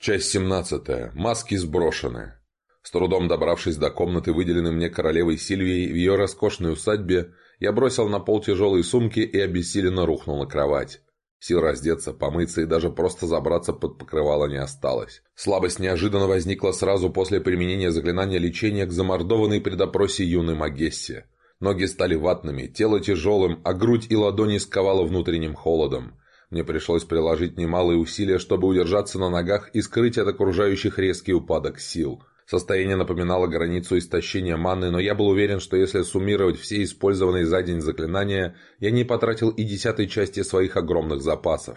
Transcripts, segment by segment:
Часть 17. Маски сброшены. С трудом добравшись до комнаты, выделенной мне королевой Сильвией в ее роскошной усадьбе, я бросил на пол тяжелые сумки и обессиленно рухнул на кровать. Сил раздеться, помыться и даже просто забраться под покрывало не осталось. Слабость неожиданно возникла сразу после применения заклинания лечения к замордованной при допросе юной Магессе. Ноги стали ватными, тело тяжелым, а грудь и ладони сковало внутренним холодом. Мне пришлось приложить немалые усилия, чтобы удержаться на ногах и скрыть от окружающих резкий упадок сил. Состояние напоминало границу истощения маны, но я был уверен, что если суммировать все использованные за день заклинания, я не потратил и десятой части своих огромных запасов.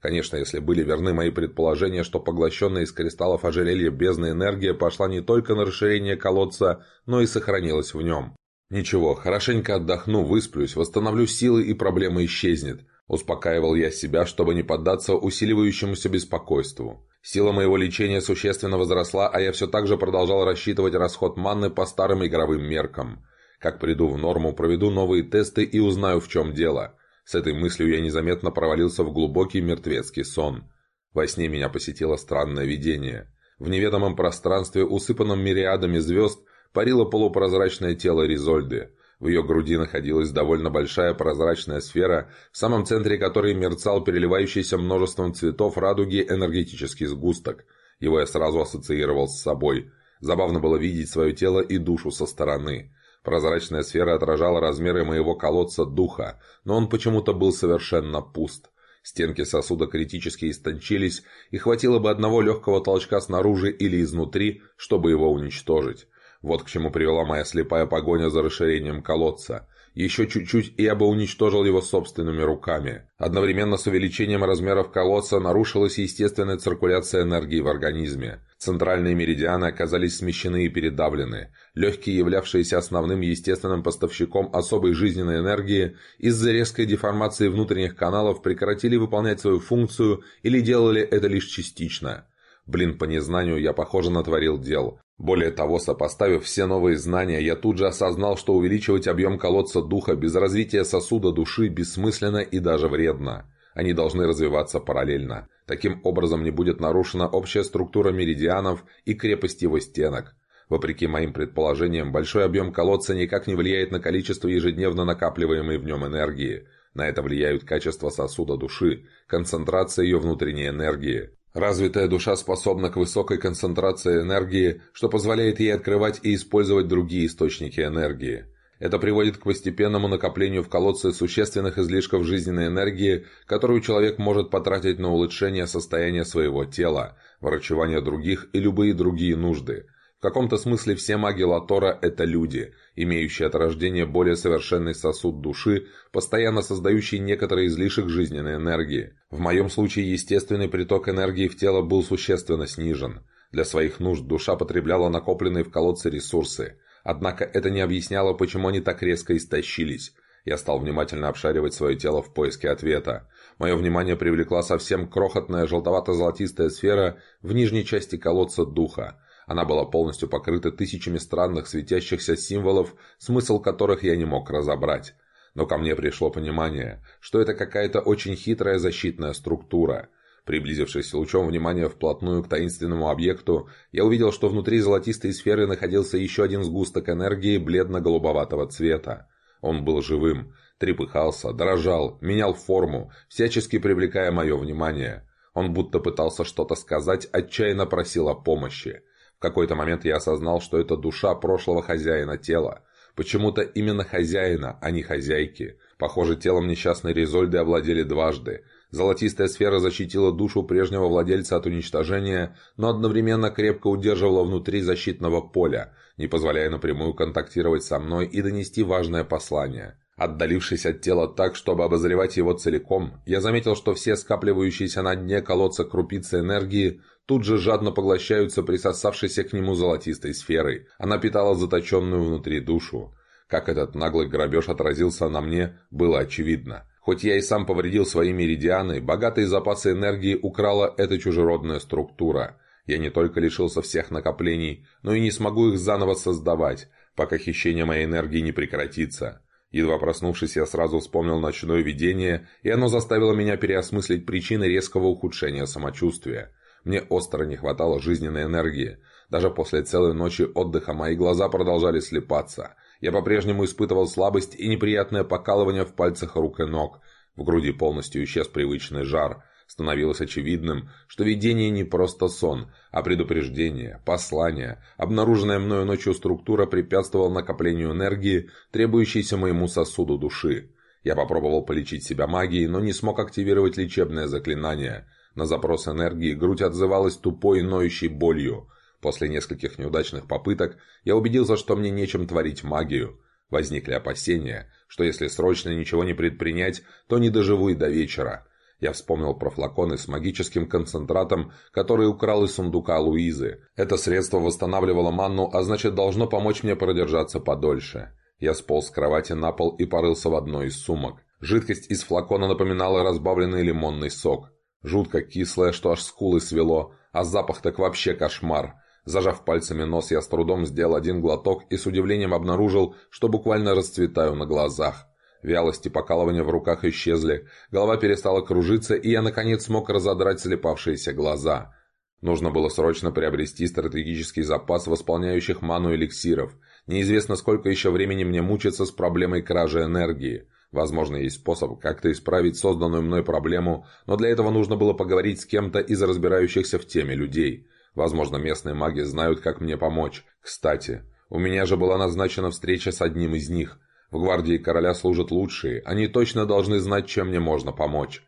Конечно, если были верны мои предположения, что поглощенная из кристаллов ожерелья бездна энергия пошла не только на расширение колодца, но и сохранилась в нем. Ничего, хорошенько отдохну, высплюсь, восстановлю силы и проблема исчезнет. Успокаивал я себя, чтобы не поддаться усиливающемуся беспокойству. Сила моего лечения существенно возросла, а я все так же продолжал рассчитывать расход манны по старым игровым меркам. Как приду в норму, проведу новые тесты и узнаю, в чем дело. С этой мыслью я незаметно провалился в глубокий мертвецкий сон. Во сне меня посетило странное видение. В неведомом пространстве, усыпанном мириадами звезд, парило полупрозрачное тело Ризольды – в ее груди находилась довольно большая прозрачная сфера, в самом центре которой мерцал переливающийся множеством цветов радуги энергетический сгусток. Его я сразу ассоциировал с собой. Забавно было видеть свое тело и душу со стороны. Прозрачная сфера отражала размеры моего колодца духа, но он почему-то был совершенно пуст. Стенки сосуда критически истончились, и хватило бы одного легкого толчка снаружи или изнутри, чтобы его уничтожить. Вот к чему привела моя слепая погоня за расширением колодца. Еще чуть-чуть, и я бы уничтожил его собственными руками. Одновременно с увеличением размеров колодца нарушилась естественная циркуляция энергии в организме. Центральные меридианы оказались смещены и передавлены. Легкие, являвшиеся основным естественным поставщиком особой жизненной энергии, из-за резкой деформации внутренних каналов прекратили выполнять свою функцию или делали это лишь частично. Блин, по незнанию я, похоже, натворил дел. Более того, сопоставив все новые знания, я тут же осознал, что увеличивать объем колодца духа без развития сосуда души бессмысленно и даже вредно. Они должны развиваться параллельно. Таким образом не будет нарушена общая структура меридианов и крепость его стенок. Вопреки моим предположениям, большой объем колодца никак не влияет на количество ежедневно накапливаемой в нем энергии. На это влияют качество сосуда души, концентрация ее внутренней энергии. Развитая душа способна к высокой концентрации энергии, что позволяет ей открывать и использовать другие источники энергии. Это приводит к постепенному накоплению в колодце существенных излишков жизненной энергии, которую человек может потратить на улучшение состояния своего тела, врачевание других и любые другие нужды. В каком-то смысле все маги Латора – это люди, имеющие от рождения более совершенный сосуд души, постоянно создающий некоторый излишек жизненной энергии. В моем случае естественный приток энергии в тело был существенно снижен. Для своих нужд душа потребляла накопленные в колодце ресурсы. Однако это не объясняло, почему они так резко истощились. Я стал внимательно обшаривать свое тело в поиске ответа. Мое внимание привлекла совсем крохотная желтовато-золотистая сфера в нижней части колодца духа. Она была полностью покрыта тысячами странных светящихся символов, смысл которых я не мог разобрать. Но ко мне пришло понимание, что это какая-то очень хитрая защитная структура. Приблизившись лучом внимания вплотную к таинственному объекту, я увидел, что внутри золотистой сферы находился еще один сгусток энергии бледно-голубоватого цвета. Он был живым, трепыхался, дрожал, менял форму, всячески привлекая мое внимание. Он будто пытался что-то сказать, отчаянно просил о помощи. Какой-то момент я осознал, что это душа прошлого хозяина тела. Почему-то именно хозяина, а не хозяйки. Похоже, телом несчастной Ризольды овладели дважды. Золотистая сфера защитила душу прежнего владельца от уничтожения, но одновременно крепко удерживала внутри защитного поля, не позволяя напрямую контактировать со мной и донести важное послание. Отдалившись от тела так, чтобы обозревать его целиком, я заметил, что все скапливающиеся на дне колодца крупицы энергии тут же жадно поглощаются присосавшейся к нему золотистой сферой. Она питала заточенную внутри душу. Как этот наглый грабеж отразился на мне, было очевидно. Хоть я и сам повредил свои меридианы, богатые запасы энергии украла эта чужеродная структура. Я не только лишился всех накоплений, но и не смогу их заново создавать, пока хищение моей энергии не прекратится. Едва проснувшись, я сразу вспомнил ночное видение, и оно заставило меня переосмыслить причины резкого ухудшения самочувствия. Мне остро не хватало жизненной энергии. Даже после целой ночи отдыха мои глаза продолжали слепаться. Я по-прежнему испытывал слабость и неприятное покалывание в пальцах рук и ног. В груди полностью исчез привычный жар. Становилось очевидным, что видение не просто сон, а предупреждение, послание. Обнаруженная мною ночью структура препятствовала накоплению энергии, требующейся моему сосуду души. Я попробовал полечить себя магией, но не смог активировать лечебное заклинание. На запрос энергии грудь отзывалась тупой ноющей болью. После нескольких неудачных попыток я убедился, что мне нечем творить магию. Возникли опасения, что если срочно ничего не предпринять, то не доживу и до вечера. Я вспомнил про флаконы с магическим концентратом, который украл из сундука Луизы. Это средство восстанавливало манну, а значит должно помочь мне продержаться подольше. Я сполз с кровати на пол и порылся в одной из сумок. Жидкость из флакона напоминала разбавленный лимонный сок. Жутко кислая, что аж скулы свело, а запах так вообще кошмар. Зажав пальцами нос, я с трудом сделал один глоток и с удивлением обнаружил, что буквально расцветаю на глазах. Вялость и покалывание в руках исчезли, голова перестала кружиться, и я наконец смог разодрать слепавшиеся глаза. Нужно было срочно приобрести стратегический запас восполняющих ману эликсиров – Неизвестно, сколько еще времени мне мучиться с проблемой кражи энергии. Возможно, есть способ как-то исправить созданную мной проблему, но для этого нужно было поговорить с кем-то из разбирающихся в теме людей. Возможно, местные маги знают, как мне помочь. Кстати, у меня же была назначена встреча с одним из них. В гвардии короля служат лучшие, они точно должны знать, чем мне можно помочь.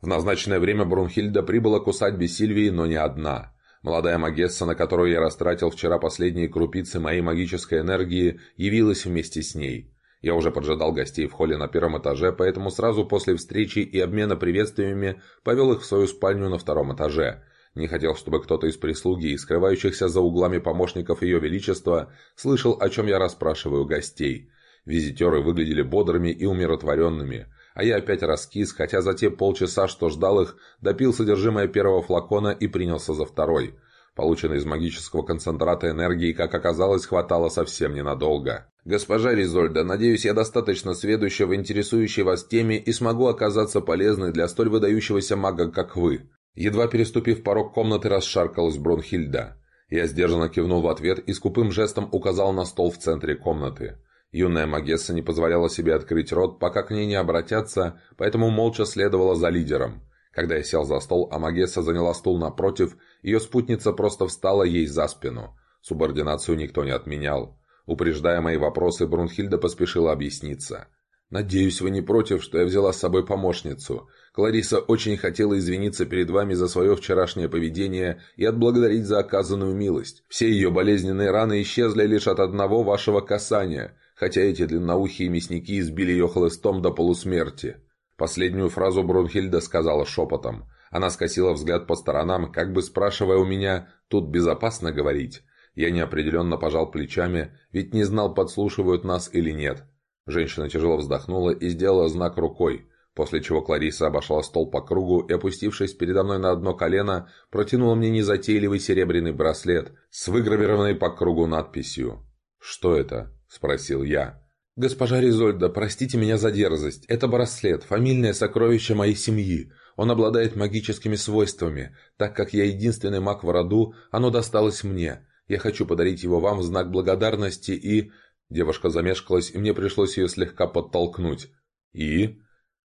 В назначенное время Брунхильда прибыла к усадьбе Сильвии, но не одна. Молодая Магесса, на которую я растратил вчера последние крупицы моей магической энергии, явилась вместе с ней. Я уже поджидал гостей в холле на первом этаже, поэтому сразу после встречи и обмена приветствиями повел их в свою спальню на втором этаже. Не хотел, чтобы кто-то из прислуги и скрывающихся за углами помощников Ее Величества слышал, о чем я расспрашиваю гостей. Визитеры выглядели бодрыми и умиротворенными – а я опять раскис, хотя за те полчаса, что ждал их, допил содержимое первого флакона и принялся за второй. Полученной из магического концентрата энергии, как оказалось, хватало совсем ненадолго. «Госпожа Ризольда, надеюсь, я достаточно сведуща в интересующей вас теме и смогу оказаться полезной для столь выдающегося мага, как вы». Едва переступив порог комнаты, расшаркалась Бронхильда. Я сдержанно кивнул в ответ и скупым жестом указал на стол в центре комнаты. Юная Магесса не позволяла себе открыть рот, пока к ней не обратятся, поэтому молча следовала за лидером. Когда я сел за стол, а Магесса заняла стул напротив, ее спутница просто встала ей за спину. Субординацию никто не отменял. Упреждая мои вопросы, Брунхильда поспешила объясниться. «Надеюсь, вы не против, что я взяла с собой помощницу. Клариса очень хотела извиниться перед вами за свое вчерашнее поведение и отблагодарить за оказанную милость. Все ее болезненные раны исчезли лишь от одного вашего касания хотя эти длинноухие мясники избили ее хлыстом до полусмерти. Последнюю фразу Брунхильда сказала шепотом. Она скосила взгляд по сторонам, как бы спрашивая у меня, тут безопасно говорить. Я неопределенно пожал плечами, ведь не знал, подслушивают нас или нет. Женщина тяжело вздохнула и сделала знак рукой, после чего Клариса обошла стол по кругу и, опустившись передо мной на одно колено, протянула мне незатейливый серебряный браслет с выгравированной по кругу надписью. «Что это?» Спросил я. «Госпожа Ризольда, простите меня за дерзость. Это браслет, фамильное сокровище моей семьи. Он обладает магическими свойствами. Так как я единственный маг в роду, оно досталось мне. Я хочу подарить его вам в знак благодарности и...» Девушка замешкалась, и мне пришлось ее слегка подтолкнуть. «И?»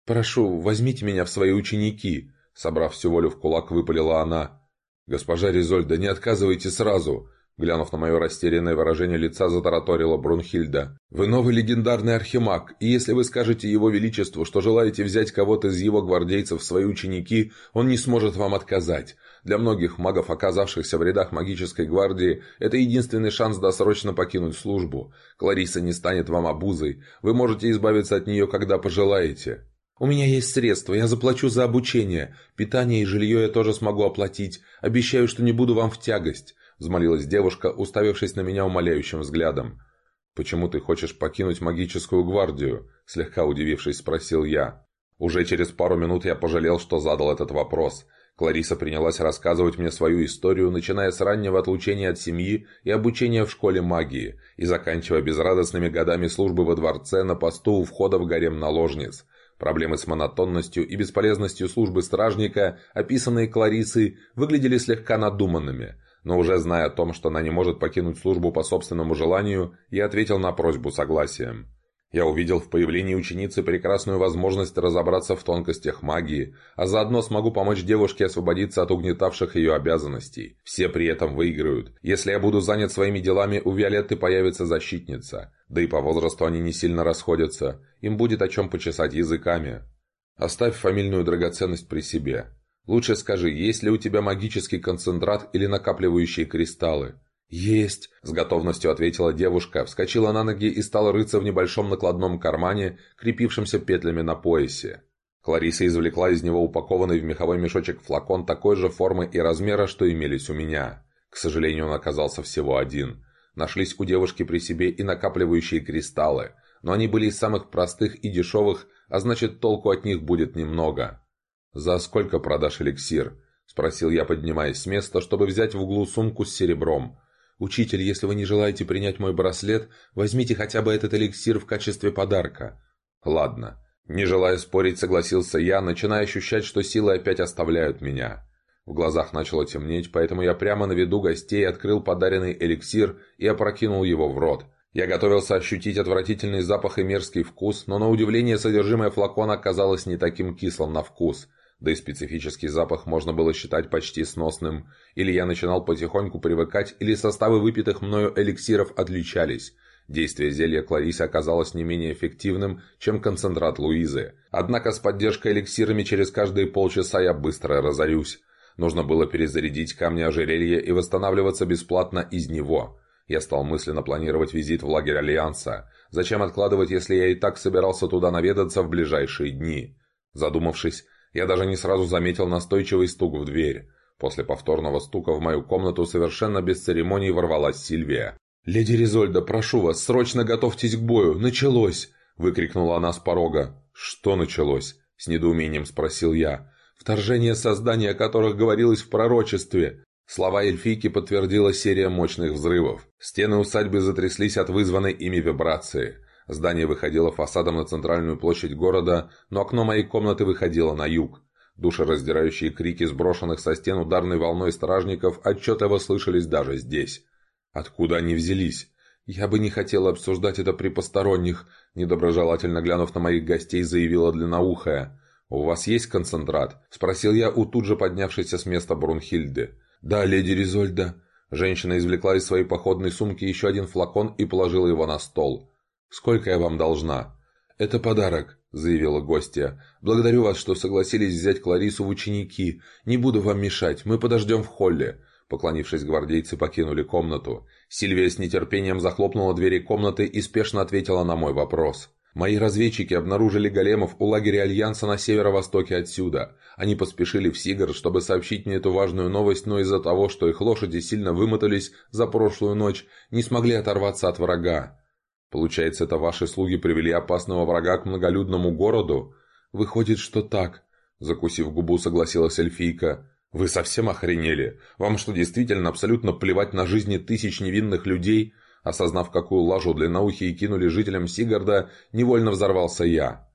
«Прошу, возьмите меня в свои ученики», — собрав всю волю в кулак, выпалила она. «Госпожа Ризольда, не отказывайте сразу. Глянув на мое растерянное выражение лица, затараторила Брунхильда. «Вы новый легендарный архимаг, и если вы скажете его величеству, что желаете взять кого-то из его гвардейцев в свои ученики, он не сможет вам отказать. Для многих магов, оказавшихся в рядах магической гвардии, это единственный шанс досрочно покинуть службу. Клариса не станет вам обузой. Вы можете избавиться от нее, когда пожелаете». «У меня есть средства, я заплачу за обучение. Питание и жилье я тоже смогу оплатить. Обещаю, что не буду вам в тягость взмолилась девушка, уставившись на меня умоляющим взглядом. «Почему ты хочешь покинуть магическую гвардию?» – слегка удивившись, спросил я. Уже через пару минут я пожалел, что задал этот вопрос. Клариса принялась рассказывать мне свою историю, начиная с раннего отлучения от семьи и обучения в школе магии, и заканчивая безрадостными годами службы во дворце на посту у входа в гарем наложниц. Проблемы с монотонностью и бесполезностью службы стражника, описанные Кларисой, выглядели слегка надуманными, но уже зная о том, что она не может покинуть службу по собственному желанию, я ответил на просьбу согласием. Я увидел в появлении ученицы прекрасную возможность разобраться в тонкостях магии, а заодно смогу помочь девушке освободиться от угнетавших ее обязанностей. Все при этом выиграют. Если я буду занят своими делами, у Виолетты появится защитница. Да и по возрасту они не сильно расходятся. Им будет о чем почесать языками. Оставь фамильную драгоценность при себе. Лучше скажи, есть ли у тебя магический концентрат или накапливающие кристаллы? «Есть!» – с готовностью ответила девушка, вскочила на ноги и стала рыться в небольшом накладном кармане, крепившемся петлями на поясе. Клариса извлекла из него упакованный в меховой мешочек флакон такой же формы и размера, что имелись у меня. К сожалению, он оказался всего один. Нашлись у девушки при себе и накапливающие кристаллы, но они были из самых простых и дешевых, а значит толку от них будет немного. «За сколько продашь эликсир?» – спросил я, поднимаясь с места, чтобы взять в углу сумку с серебром – «Учитель, если вы не желаете принять мой браслет, возьмите хотя бы этот эликсир в качестве подарка». «Ладно». Не желая спорить, согласился я, начиная ощущать, что силы опять оставляют меня. В глазах начало темнеть, поэтому я прямо на виду гостей открыл подаренный эликсир и опрокинул его в рот. Я готовился ощутить отвратительный запах и мерзкий вкус, но на удивление содержимое флакона оказалось не таким кислым на вкус – да и специфический запах можно было считать почти сносным. Или я начинал потихоньку привыкать, или составы выпитых мною эликсиров отличались. Действие зелья Кларисы оказалось не менее эффективным, чем концентрат Луизы. Однако с поддержкой эликсирами через каждые полчаса я быстро разорюсь. Нужно было перезарядить камни ожерелья и восстанавливаться бесплатно из него. Я стал мысленно планировать визит в лагерь Альянса. Зачем откладывать, если я и так собирался туда наведаться в ближайшие дни? Задумавшись, я даже не сразу заметил настойчивый стук в дверь. После повторного стука в мою комнату совершенно без церемоний ворвалась Сильвия. «Леди Ризольда, прошу вас, срочно готовьтесь к бою! Началось!» – выкрикнула она с порога. «Что началось?» – с недоумением спросил я. «Вторжение создания, о которых говорилось в пророчестве!» Слова эльфийки подтвердила серия мощных взрывов. Стены усадьбы затряслись от вызванной ими вибрации. Здание выходило фасадом на центральную площадь города, но окно моей комнаты выходило на юг. Душераздирающие крики сброшенных со стен ударной волной стражников отчетливо слышались даже здесь. Откуда они взялись? «Я бы не хотела обсуждать это при посторонних», недоброжелательно глянув на моих гостей, заявила длинноухая. «У вас есть концентрат?» – спросил я у тут же поднявшейся с места Брунхильды. «Да, леди Ризольда». Женщина извлекла из своей походной сумки еще один флакон и положила его на стол. «Сколько я вам должна?» «Это подарок», — заявила гостья. «Благодарю вас, что согласились взять Кларису в ученики. Не буду вам мешать, мы подождем в холле». Поклонившись, гвардейцы покинули комнату. Сильвия с нетерпением захлопнула двери комнаты и спешно ответила на мой вопрос. «Мои разведчики обнаружили големов у лагеря Альянса на северо-востоке отсюда. Они поспешили в Сигард, чтобы сообщить мне эту важную новость, но из-за того, что их лошади сильно вымотались за прошлую ночь, не смогли оторваться от врага. Получается, это ваши слуги привели опасного врага к многолюдному городу? Выходит, что так. Закусив губу, согласилась эльфийка. Вы совсем охренели? Вам что, действительно абсолютно плевать на жизни тысяч невинных людей? Осознав, какую лажу для науки и кинули жителям Сигарда, невольно взорвался я.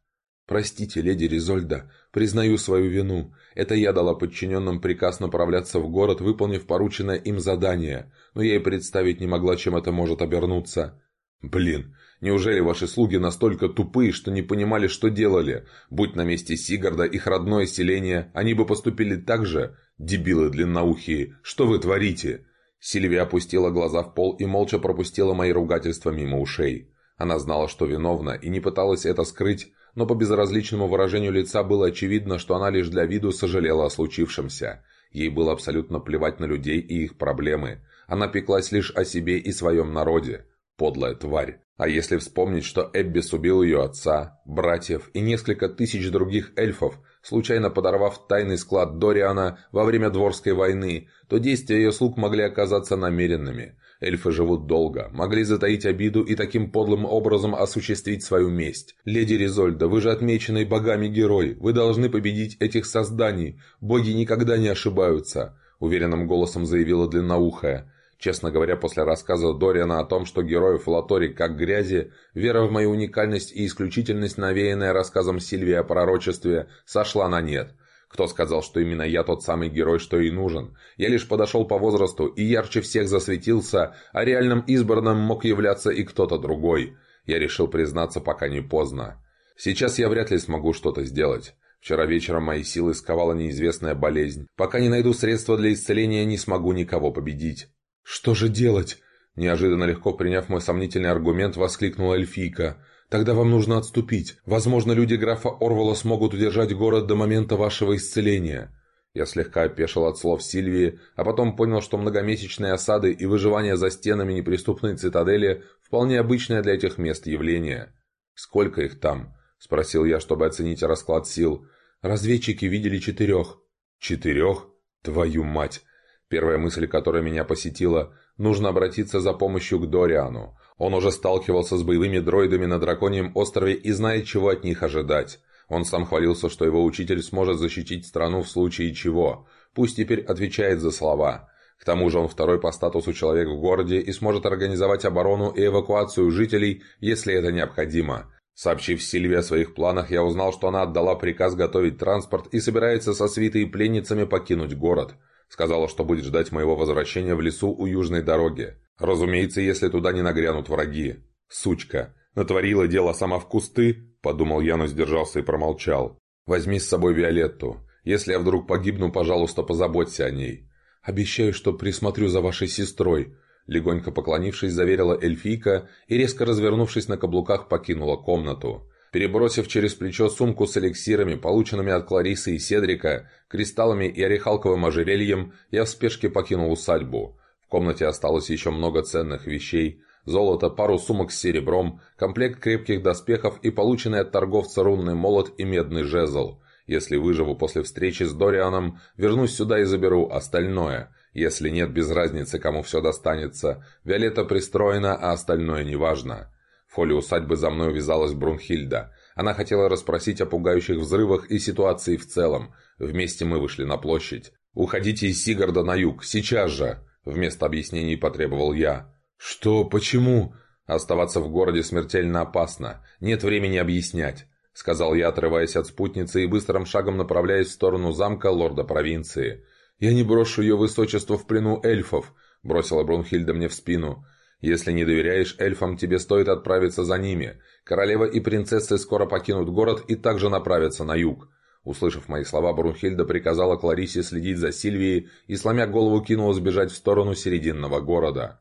«Простите, леди Ризольда, признаю свою вину. Это я дала подчиненным приказ направляться в город, выполнив порученное им задание, но я и представить не могла, чем это может обернуться. «Блин, неужели ваши слуги настолько тупые, что не понимали, что делали? Будь на месте Сигарда их родное селение, они бы поступили так же? Дебилы длинноухие, что вы творите?» Сильвия опустила глаза в пол и молча пропустила мои ругательства мимо ушей. Она знала, что виновна, и не пыталась это скрыть, но по безразличному выражению лица было очевидно, что она лишь для виду сожалела о случившемся. Ей было абсолютно плевать на людей и их проблемы. Она пеклась лишь о себе и своем народе. Подлая тварь. А если вспомнить, что Эббис убил ее отца, братьев и несколько тысяч других эльфов, случайно подорвав тайный склад Дориана во время Дворской войны, то действия ее слуг могли оказаться намеренными. Эльфы живут долго, могли затаить обиду и таким подлым образом осуществить свою месть. Леди Ризольда, вы же отмеченный богами герой, вы должны победить этих созданий, боги никогда не ошибаются, уверенным голосом заявила длинноухая. Честно говоря, после рассказа Дориана о том, что героев Латори как грязи, вера в мою уникальность и исключительность, навеянная рассказом Сильвии о пророчестве, сошла на нет. Кто сказал, что именно я тот самый герой, что и нужен? Я лишь подошел по возрасту и ярче всех засветился, а реальным избранным мог являться и кто-то другой. Я решил признаться, пока не поздно. Сейчас я вряд ли смогу что-то сделать. Вчера вечером мои силы сковала неизвестная болезнь. Пока не найду средства для исцеления, не смогу никого победить. «Что же делать?» Неожиданно легко приняв мой сомнительный аргумент, воскликнула эльфийка. «Тогда вам нужно отступить. Возможно, люди графа Орвала смогут удержать город до момента вашего исцеления». Я слегка опешил от слов Сильвии, а потом понял, что многомесячные осады и выживание за стенами неприступной цитадели вполне обычное для этих мест явление. «Сколько их там?» – спросил я, чтобы оценить расклад сил. «Разведчики видели четырех». «Четырех? Твою мать!» Первая мысль, которая меня посетила – нужно обратиться за помощью к Дориану. Он уже сталкивался с боевыми дроидами на Драконьем острове и знает, чего от них ожидать. Он сам хвалился, что его учитель сможет защитить страну в случае чего. Пусть теперь отвечает за слова. К тому же он второй по статусу человек в городе и сможет организовать оборону и эвакуацию жителей, если это необходимо. Сообщив Сильве о своих планах, я узнал, что она отдала приказ готовить транспорт и собирается со свитой и пленницами покинуть город. Сказала, что будет ждать моего возвращения в лесу у южной дороги. Разумеется, если туда не нагрянут враги. Сучка. Натворила дело сама в кусты, подумал я, но сдержался и промолчал. Возьми с собой Виолетту. Если я вдруг погибну, пожалуйста, позаботься о ней. Обещаю, что присмотрю за вашей сестрой. Легонько поклонившись, заверила эльфийка и, резко развернувшись на каблуках, покинула комнату. Перебросив через плечо сумку с эликсирами, полученными от Кларисы и Седрика, кристаллами и орехалковым ожерельем, я в спешке покинул усадьбу. В комнате осталось еще много ценных вещей, золото, пару сумок с серебром, комплект крепких доспехов и полученный от торговца рунный молот и медный жезл. Если выживу после встречи с Дорианом, вернусь сюда и заберу остальное. Если нет, без разницы, кому все достанется. Виолетта пристроена, а остальное неважно холле усадьбы за мной увязалась Брунхильда. Она хотела расспросить о пугающих взрывах и ситуации в целом. Вместе мы вышли на площадь. «Уходите из Сигарда на юг, сейчас же!» Вместо объяснений потребовал я. «Что? Почему?» «Оставаться в городе смертельно опасно. Нет времени объяснять», — сказал я, отрываясь от спутницы и быстрым шагом направляясь в сторону замка лорда провинции. «Я не брошу ее высочество в плену эльфов», — бросила Брунхильда мне в спину. Если не доверяешь эльфам, тебе стоит отправиться за ними. Королева и принцессы скоро покинут город и также направятся на юг». Услышав мои слова, Брунхильда приказала Кларисе следить за Сильвией и, сломя голову, кинулась бежать в сторону серединного города.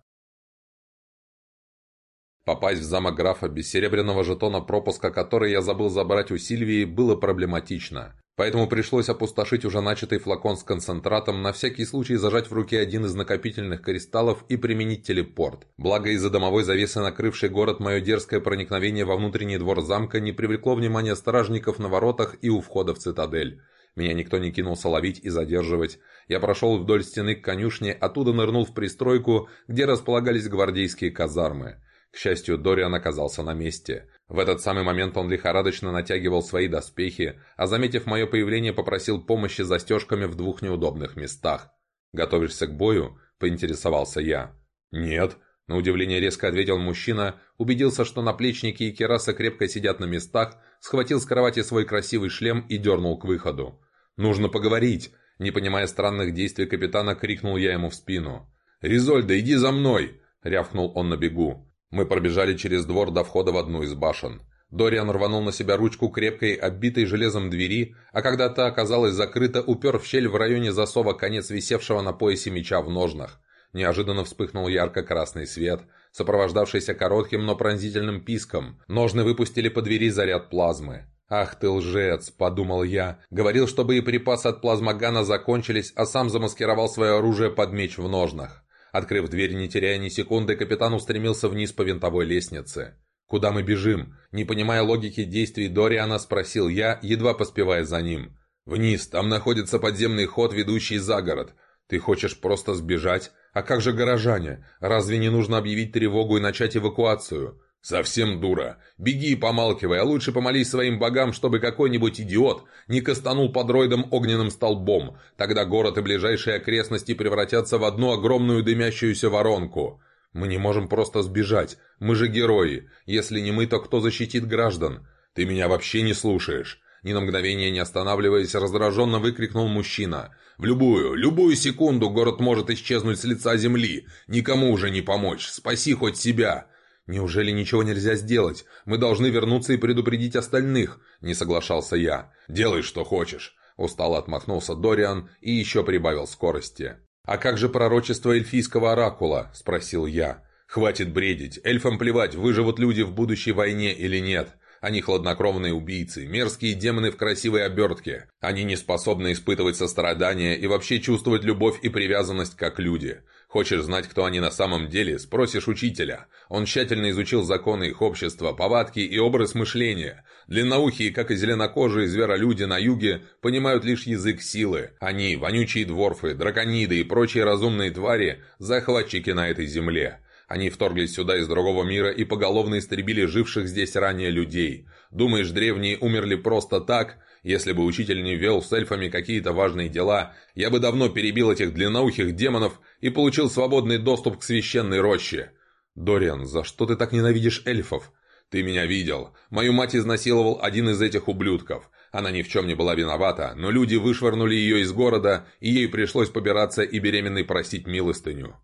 Попасть в замок графа без серебряного жетона пропуска, который я забыл забрать у Сильвии, было проблематично. Поэтому пришлось опустошить уже начатый флакон с концентратом, на всякий случай зажать в руке один из накопительных кристаллов и применить телепорт. Благо из-за домовой завесы, накрывшей город, мое дерзкое проникновение во внутренний двор замка не привлекло внимания стражников на воротах и у входа в цитадель. Меня никто не кинулся ловить и задерживать. Я прошел вдоль стены к конюшне, оттуда нырнул в пристройку, где располагались гвардейские казармы. К счастью, Дориан оказался на месте. В этот самый момент он лихорадочно натягивал свои доспехи, а заметив мое появление, попросил помощи застежками в двух неудобных местах. «Готовишься к бою?» – поинтересовался я. «Нет», – на удивление резко ответил мужчина, убедился, что наплечники и кераса крепко сидят на местах, схватил с кровати свой красивый шлем и дернул к выходу. «Нужно поговорить!» Не понимая странных действий капитана, крикнул я ему в спину. «Ризольда, иди за мной!» – рявкнул он на бегу. Мы пробежали через двор до входа в одну из башен. Дориан рванул на себя ручку крепкой, оббитой железом двери, а когда та оказалась закрыта, упер в щель в районе засова конец висевшего на поясе меча в ножнах. Неожиданно вспыхнул ярко-красный свет, сопровождавшийся коротким, но пронзительным писком. Ножны выпустили по двери заряд плазмы. «Ах ты лжец!» – подумал я. Говорил, что боеприпасы от плазмогана закончились, а сам замаскировал свое оружие под меч в ножнах. Открыв дверь, не теряя ни секунды, капитан устремился вниз по винтовой лестнице. «Куда мы бежим?» Не понимая логики действий Дориана, спросил я, едва поспевая за ним. «Вниз, там находится подземный ход, ведущий за город. Ты хочешь просто сбежать? А как же горожане? Разве не нужно объявить тревогу и начать эвакуацию?» «Совсем дура. Беги и помалкивай, а лучше помолись своим богам, чтобы какой-нибудь идиот не кастанул под роидом огненным столбом. Тогда город и ближайшие окрестности превратятся в одну огромную дымящуюся воронку. Мы не можем просто сбежать. Мы же герои. Если не мы, то кто защитит граждан? Ты меня вообще не слушаешь». Ни на мгновение не останавливаясь, раздраженно выкрикнул мужчина. «В любую, любую секунду город может исчезнуть с лица земли. Никому уже не помочь. Спаси хоть себя!» «Неужели ничего нельзя сделать? Мы должны вернуться и предупредить остальных», — не соглашался я. «Делай, что хочешь», — устало отмахнулся Дориан и еще прибавил скорости. «А как же пророчество эльфийского оракула?» — спросил я. «Хватит бредить. Эльфам плевать, выживут люди в будущей войне или нет. Они хладнокровные убийцы, мерзкие демоны в красивой обертке. Они не способны испытывать сострадание и вообще чувствовать любовь и привязанность как люди. Хочешь знать, кто они на самом деле, спросишь учителя. Он тщательно изучил законы их общества, повадки и образ мышления. Длинноухие, как и зеленокожие зверолюди на юге, понимают лишь язык силы. Они, вонючие дворфы, дракониды и прочие разумные твари, захватчики на этой земле. Они вторглись сюда из другого мира и поголовно истребили живших здесь ранее людей. Думаешь, древние умерли просто так? Если бы учитель не вел с эльфами какие-то важные дела, я бы давно перебил этих длинноухих демонов и получил свободный доступ к священной роще. Дориан, за что ты так ненавидишь эльфов? Ты меня видел. Мою мать изнасиловал один из этих ублюдков. Она ни в чем не была виновата, но люди вышвырнули ее из города, и ей пришлось побираться и беременной просить милостыню.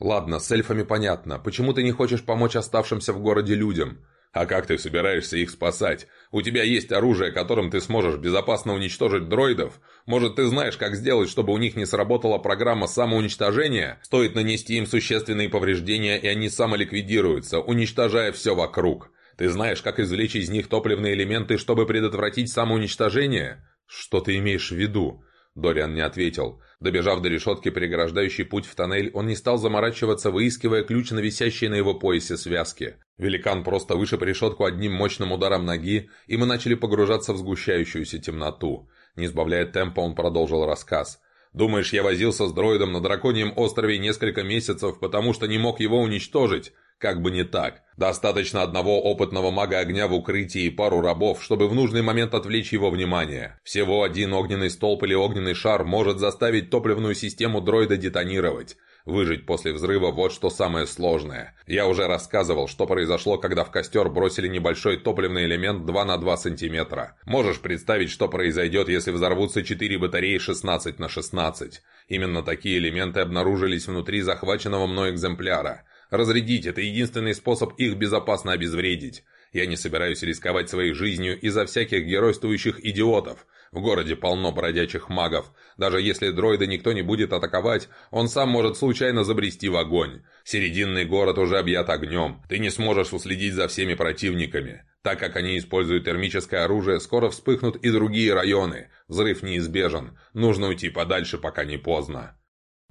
«Ладно, с эльфами понятно. Почему ты не хочешь помочь оставшимся в городе людям? А как ты собираешься их спасать? У тебя есть оружие, которым ты сможешь безопасно уничтожить дроидов? Может, ты знаешь, как сделать, чтобы у них не сработала программа самоуничтожения? Стоит нанести им существенные повреждения, и они самоликвидируются, уничтожая все вокруг. Ты знаешь, как извлечь из них топливные элементы, чтобы предотвратить самоуничтожение? Что ты имеешь в виду? Дориан не ответил. Добежав до решетки, переграждающей путь в тоннель, он не стал заморачиваться, выискивая ключ на висящей на его поясе связке. Великан просто вышиб решетку одним мощным ударом ноги, и мы начали погружаться в сгущающуюся темноту. Не сбавляя темпа, он продолжил рассказ. «Думаешь, я возился с дроидом на Драконьем острове несколько месяцев, потому что не мог его уничтожить? Как бы не так. Достаточно одного опытного мага огня в укрытии и пару рабов, чтобы в нужный момент отвлечь его внимание. Всего один огненный столб или огненный шар может заставить топливную систему дроида детонировать. Выжить после взрыва – вот что самое сложное. Я уже рассказывал, что произошло, когда в костер бросили небольшой топливный элемент 2 на 2 сантиметра. Можешь представить, что произойдет, если взорвутся 4 батареи 16 на 16. Именно такие элементы обнаружились внутри захваченного мной экземпляра. Разрядить – это единственный способ их безопасно обезвредить. Я не собираюсь рисковать своей жизнью из-за всяких геройствующих идиотов. В городе полно бродячих магов. Даже если дроида никто не будет атаковать, он сам может случайно забрести в огонь. Серединный город уже объят огнем. Ты не сможешь уследить за всеми противниками. Так как они используют термическое оружие, скоро вспыхнут и другие районы. Взрыв неизбежен. Нужно уйти подальше, пока не поздно.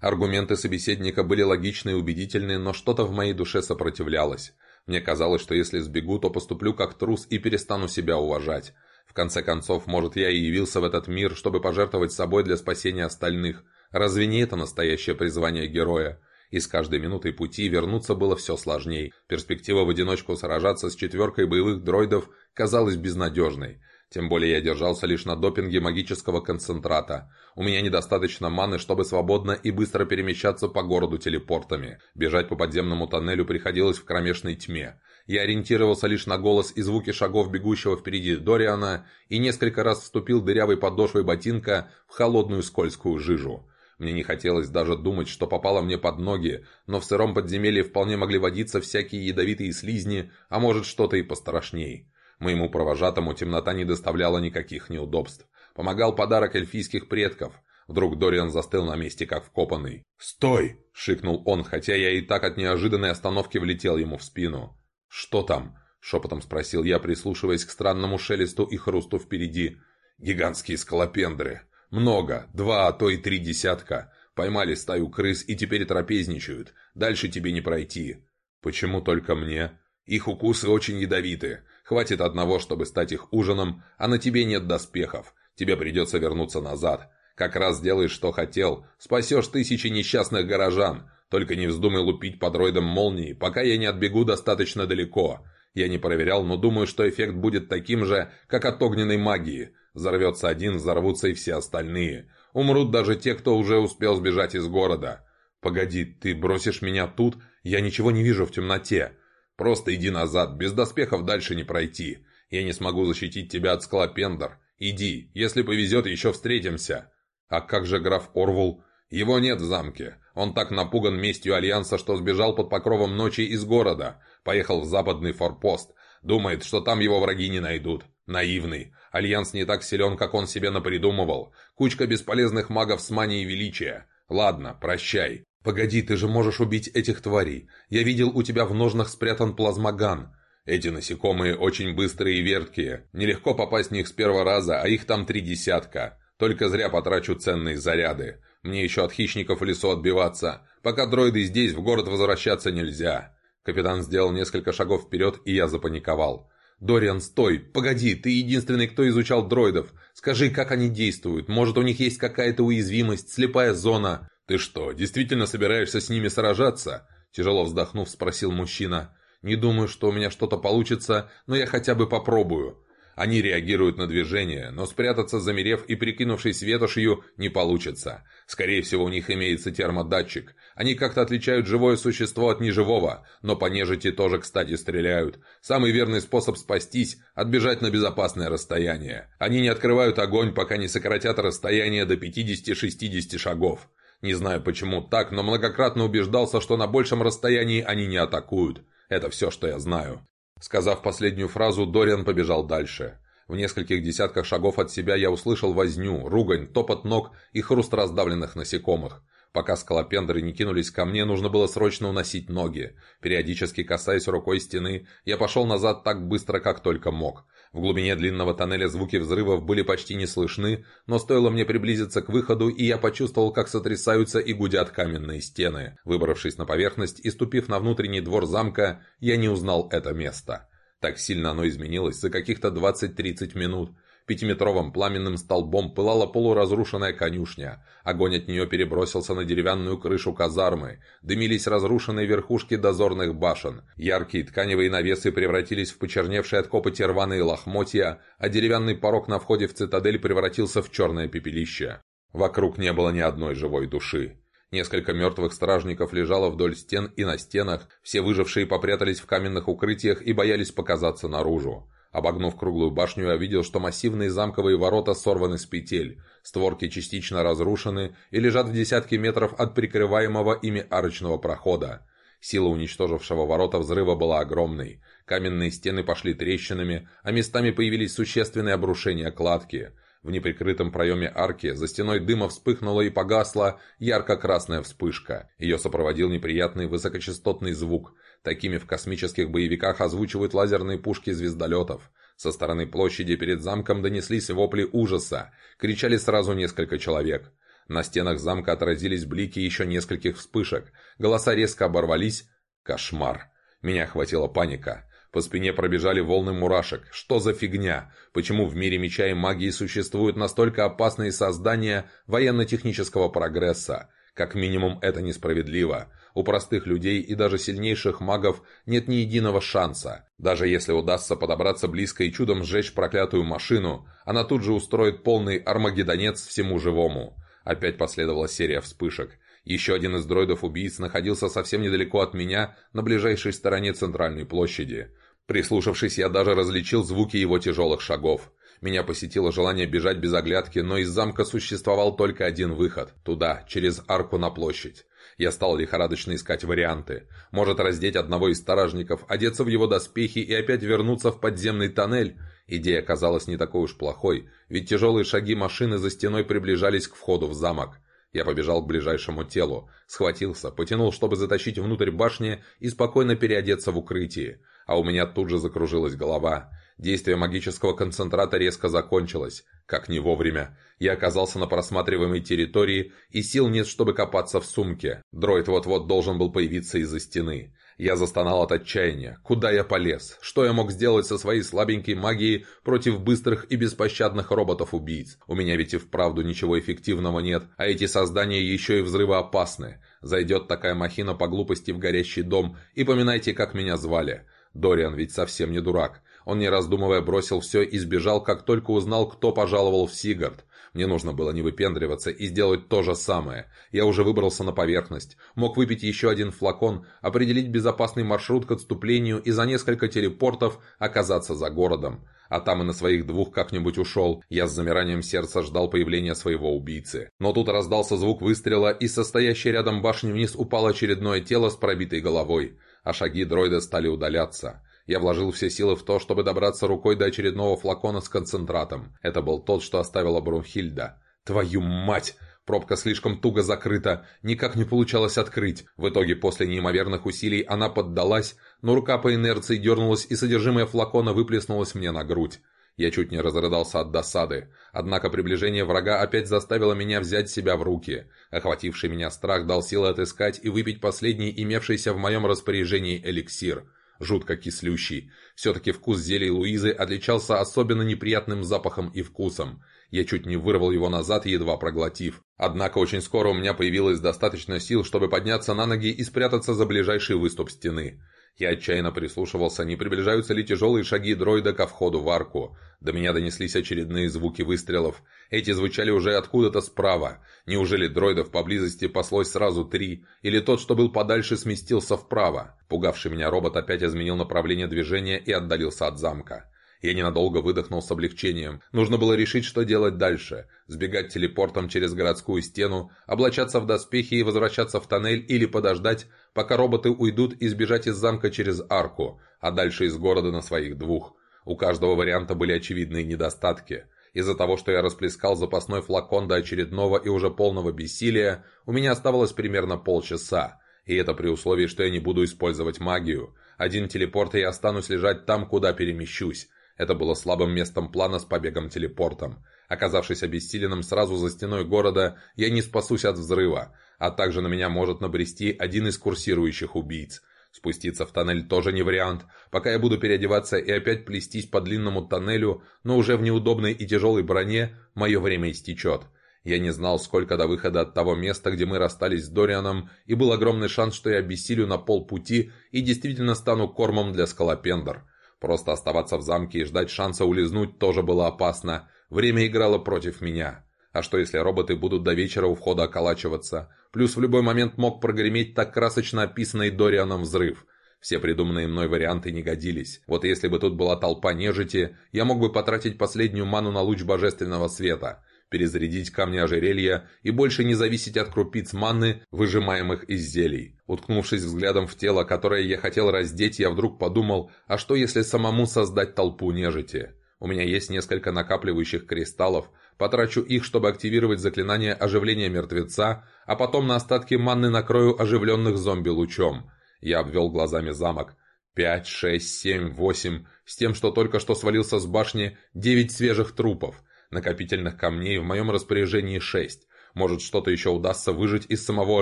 Аргументы собеседника были логичны и убедительны, но что-то в моей душе сопротивлялось. Мне казалось, что если сбегу, то поступлю как трус и перестану себя уважать. В конце концов, может, я и явился в этот мир, чтобы пожертвовать собой для спасения остальных. Разве не это настоящее призвание героя? И с каждой минутой пути вернуться было все сложней. Перспектива в одиночку сражаться с четверкой боевых дроидов казалась безнадежной. Тем более я держался лишь на допинге магического концентрата. У меня недостаточно маны, чтобы свободно и быстро перемещаться по городу телепортами. Бежать по подземному тоннелю приходилось в кромешной тьме. Я ориентировался лишь на голос и звуки шагов бегущего впереди Дориана и несколько раз вступил дырявой подошвой ботинка в холодную скользкую жижу. Мне не хотелось даже думать, что попало мне под ноги, но в сыром подземелье вполне могли водиться всякие ядовитые слизни, а может что-то и пострашней. Моему провожатому темнота не доставляла никаких неудобств. Помогал подарок эльфийских предков. Вдруг Дориан застыл на месте, как вкопанный. «Стой!» — шикнул он, хотя я и так от неожиданной остановки влетел ему в спину. «Что там?» — шепотом спросил я, прислушиваясь к странному шелесту и хрусту впереди. «Гигантские скалопендры. Много. Два, а то и три десятка. Поймали стаю крыс и теперь трапезничают. Дальше тебе не пройти». «Почему только мне?» «Их укусы очень ядовиты. Хватит одного, чтобы стать их ужином, а на тебе нет доспехов. Тебе придется вернуться назад. Как раз сделаешь, что хотел. Спасешь тысячи несчастных горожан. Только не вздумай лупить под роидом молнии, пока я не отбегу достаточно далеко. Я не проверял, но думаю, что эффект будет таким же, как от огненной магии. Взорвется один, взорвутся и все остальные. Умрут даже те, кто уже успел сбежать из города. «Погоди, ты бросишь меня тут? Я ничего не вижу в темноте. Просто иди назад, без доспехов дальше не пройти. Я не смогу защитить тебя от скалопендр. Иди, если повезет, еще встретимся». «А как же граф Орвул?» «Его нет в замке. Он так напуган местью Альянса, что сбежал под покровом ночи из города. Поехал в западный форпост. Думает, что там его враги не найдут. Наивный. Альянс не так силен, как он себе напридумывал. Кучка бесполезных магов с манией величия. Ладно, прощай. «Погоди, ты же можешь убить этих тварей. Я видел, у тебя в ножнах спрятан плазмоган. Эти насекомые очень быстрые и верткие. Нелегко попасть в них с первого раза, а их там три десятка. Только зря потрачу ценные заряды. Мне еще от хищников в лесу отбиваться. Пока дроиды здесь, в город возвращаться нельзя». Капитан сделал несколько шагов вперед, и я запаниковал. «Дориан, стой! Погоди, ты единственный, кто изучал дроидов. Скажи, как они действуют? Может, у них есть какая-то уязвимость, слепая зона? «Ты что, действительно собираешься с ними сражаться?» Тяжело вздохнув, спросил мужчина. «Не думаю, что у меня что-то получится, но я хотя бы попробую». Они реагируют на движение, но спрятаться, замерев и прикинувшись ветошью, не получится. Скорее всего, у них имеется термодатчик. Они как-то отличают живое существо от неживого, но по нежити тоже, кстати, стреляют. Самый верный способ спастись – отбежать на безопасное расстояние. Они не открывают огонь, пока не сократят расстояние до 50-60 шагов. Не знаю почему так, но многократно убеждался, что на большем расстоянии они не атакуют. Это все, что я знаю. Сказав последнюю фразу, Дориан побежал дальше. В нескольких десятках шагов от себя я услышал возню, ругань, топот ног и хруст раздавленных насекомых. Пока скалопендры не кинулись ко мне, нужно было срочно уносить ноги. Периодически касаясь рукой стены, я пошел назад так быстро, как только мог. В глубине длинного тоннеля звуки взрывов были почти не слышны, но стоило мне приблизиться к выходу, и я почувствовал, как сотрясаются и гудят каменные стены. Выбравшись на поверхность и ступив на внутренний двор замка, я не узнал это место. Так сильно оно изменилось за каких-то 20-30 минут. Пятиметровым пламенным столбом пылала полуразрушенная конюшня. Огонь от нее перебросился на деревянную крышу казармы. Дымились разрушенные верхушки дозорных башен. Яркие тканевые навесы превратились в почерневшие от копоти рваные лохмотья, а деревянный порог на входе в цитадель превратился в черное пепелище. Вокруг не было ни одной живой души. Несколько мертвых стражников лежало вдоль стен и на стенах, все выжившие попрятались в каменных укрытиях и боялись показаться наружу. Обогнув круглую башню, я видел, что массивные замковые ворота сорваны с петель, створки частично разрушены и лежат в десятки метров от прикрываемого ими арочного прохода. Сила уничтожившего ворота взрыва была огромной. Каменные стены пошли трещинами, а местами появились существенные обрушения кладки. В неприкрытом проеме арки за стеной дыма вспыхнула и погасла ярко-красная вспышка. Ее сопроводил неприятный высокочастотный звук. Такими в космических боевиках озвучивают лазерные пушки звездолетов. Со стороны площади перед замком донеслись вопли ужаса. Кричали сразу несколько человек. На стенах замка отразились блики еще нескольких вспышек. Голоса резко оборвались. Кошмар. Меня охватила паника. По спине пробежали волны мурашек. Что за фигня? Почему в мире меча и магии существуют настолько опасные создания военно-технического прогресса? Как минимум, это несправедливо. У простых людей и даже сильнейших магов нет ни единого шанса. Даже если удастся подобраться близко и чудом сжечь проклятую машину, она тут же устроит полный армагеддонец всему живому. Опять последовала серия вспышек. Еще один из дроидов-убийц находился совсем недалеко от меня, на ближайшей стороне центральной площади. Прислушавшись, я даже различил звуки его тяжелых шагов. Меня посетило желание бежать без оглядки, но из замка существовал только один выход – туда, через арку на площадь. Я стал лихорадочно искать варианты. Может раздеть одного из сторожников, одеться в его доспехи и опять вернуться в подземный тоннель? Идея казалась не такой уж плохой, ведь тяжелые шаги машины за стеной приближались к входу в замок. Я побежал к ближайшему телу, схватился, потянул, чтобы затащить внутрь башни и спокойно переодеться в укрытие. А у меня тут же закружилась голова. Действие магического концентрата резко закончилось. Как не вовремя. Я оказался на просматриваемой территории, и сил нет, чтобы копаться в сумке. Дроид вот-вот должен был появиться из-за стены. Я застонал от отчаяния. Куда я полез? Что я мог сделать со своей слабенькой магией против быстрых и беспощадных роботов-убийц? У меня ведь и вправду ничего эффективного нет, а эти создания еще и взрывоопасны. Зайдет такая махина по глупости в горящий дом, и поминайте, как меня звали. Дориан ведь совсем не дурак. Он, не раздумывая, бросил все и сбежал, как только узнал, кто пожаловал в Сигард. Мне нужно было не выпендриваться и сделать то же самое. Я уже выбрался на поверхность. Мог выпить еще один флакон, определить безопасный маршрут к отступлению и за несколько телепортов оказаться за городом. А там и на своих двух как-нибудь ушел. Я с замиранием сердца ждал появления своего убийцы. Но тут раздался звук выстрела, и состоящей рядом башни вниз упало очередное тело с пробитой головой. А шаги дроида стали удаляться. Я вложил все силы в то, чтобы добраться рукой до очередного флакона с концентратом. Это был тот, что оставила Брунхильда. «Твою мать!» Пробка слишком туго закрыта, никак не получалось открыть. В итоге, после неимоверных усилий, она поддалась, но рука по инерции дернулась, и содержимое флакона выплеснулось мне на грудь. Я чуть не разрыдался от досады. Однако приближение врага опять заставило меня взять себя в руки. Охвативший меня страх дал силы отыскать и выпить последний имевшийся в моем распоряжении эликсир – жутко кислющий. Все-таки вкус зелий Луизы отличался особенно неприятным запахом и вкусом. Я чуть не вырвал его назад, едва проглотив. Однако очень скоро у меня появилось достаточно сил, чтобы подняться на ноги и спрятаться за ближайший выступ стены. Я отчаянно прислушивался, не приближаются ли тяжелые шаги дроида ко входу в арку. До меня донеслись очередные звуки выстрелов. Эти звучали уже откуда-то справа. Неужели дроидов поблизости паслось сразу три? Или тот, что был подальше, сместился вправо? Пугавший меня робот опять изменил направление движения и отдалился от замка. Я ненадолго выдохнул с облегчением. Нужно было решить, что делать дальше. Сбегать телепортом через городскую стену, облачаться в доспехи и возвращаться в тоннель или подождать, пока роботы уйдут и сбежать из замка через арку, а дальше из города на своих двух. У каждого варианта были очевидные недостатки. Из-за того, что я расплескал запасной флакон до очередного и уже полного бессилия, у меня оставалось примерно полчаса. И это при условии, что я не буду использовать магию. Один телепорт, и я останусь лежать там, куда перемещусь. Это было слабым местом плана с побегом-телепортом. Оказавшись обессиленным сразу за стеной города, я не спасусь от взрыва, а также на меня может набрести один из курсирующих убийц. Спуститься в тоннель тоже не вариант. Пока я буду переодеваться и опять плестись по длинному тоннелю, но уже в неудобной и тяжелой броне, мое время истечет. Я не знал, сколько до выхода от того места, где мы расстались с Дорианом, и был огромный шанс, что я обессилю на полпути и действительно стану кормом для скалопендр. Просто оставаться в замке и ждать шанса улизнуть тоже было опасно. Время играло против меня. А что если роботы будут до вечера у входа околачиваться? Плюс в любой момент мог прогреметь так красочно описанный Дорианом взрыв. Все придуманные мной варианты не годились. Вот если бы тут была толпа нежити, я мог бы потратить последнюю ману на луч божественного света перезарядить камни ожерелья и больше не зависеть от крупиц манны, выжимаемых из зелий. Уткнувшись взглядом в тело, которое я хотел раздеть, я вдруг подумал, а что если самому создать толпу нежити? У меня есть несколько накапливающих кристаллов, потрачу их, чтобы активировать заклинание оживления мертвеца, а потом на остатки манны накрою оживленных зомби лучом. Я обвел глазами замок. Пять, шесть, семь, восемь. С тем, что только что свалился с башни, девять свежих трупов. Накопительных камней в моем распоряжении шесть. Может, что-то еще удастся выжить из самого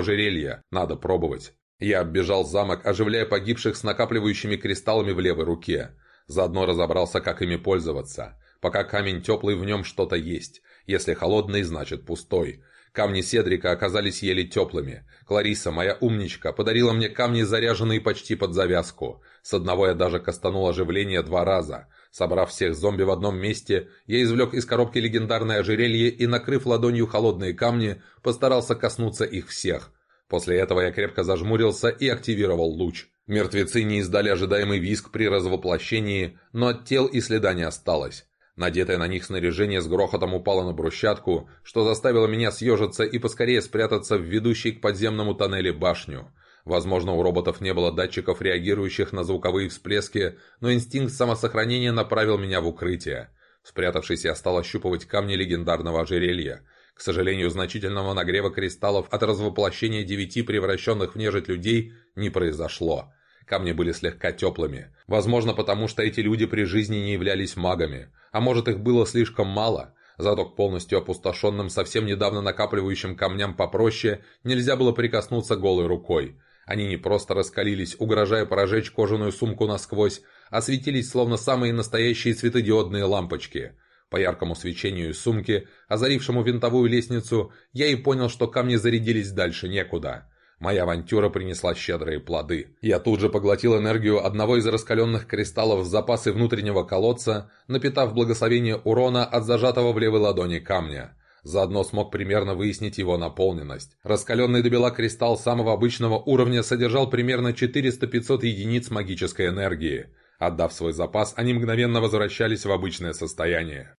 ожерелья. Надо пробовать. Я оббежал замок, оживляя погибших с накапливающими кристаллами в левой руке. Заодно разобрался, как ими пользоваться. Пока камень теплый, в нем что-то есть. Если холодный, значит пустой. Камни Седрика оказались еле теплыми. Клариса, моя умничка, подарила мне камни, заряженные почти под завязку. С одного я даже кастанул оживление два раза. Собрав всех зомби в одном месте, я извлек из коробки легендарное ожерелье и, накрыв ладонью холодные камни, постарался коснуться их всех. После этого я крепко зажмурился и активировал луч. Мертвецы не издали ожидаемый визг при развоплощении, но от тел и следа не осталось. Надетое на них снаряжение с грохотом упало на брусчатку, что заставило меня съежиться и поскорее спрятаться в ведущей к подземному тоннеле башню. Возможно, у роботов не было датчиков, реагирующих на звуковые всплески, но инстинкт самосохранения направил меня в укрытие. Спрятавшись, я стал ощупывать камни легендарного ожерелья. К сожалению, значительного нагрева кристаллов от развоплощения девяти превращенных в нежить людей не произошло. Камни были слегка теплыми. Возможно, потому что эти люди при жизни не являлись магами. А может, их было слишком мало. Зато к полностью опустошенным, совсем недавно накапливающим камням попроще, нельзя было прикоснуться голой рукой. Они не просто раскалились, угрожая прожечь кожаную сумку насквозь, а светились словно самые настоящие светодиодные лампочки. По яркому свечению сумки, озарившему винтовую лестницу, я и понял, что камни зарядились дальше некуда. Моя авантюра принесла щедрые плоды. Я тут же поглотил энергию одного из раскаленных кристаллов в запасы внутреннего колодца, напитав благословение урона от зажатого в левой ладони камня. Заодно смог примерно выяснить его наполненность. Раскаленный до бела кристалл самого обычного уровня содержал примерно 400-500 единиц магической энергии. Отдав свой запас, они мгновенно возвращались в обычное состояние.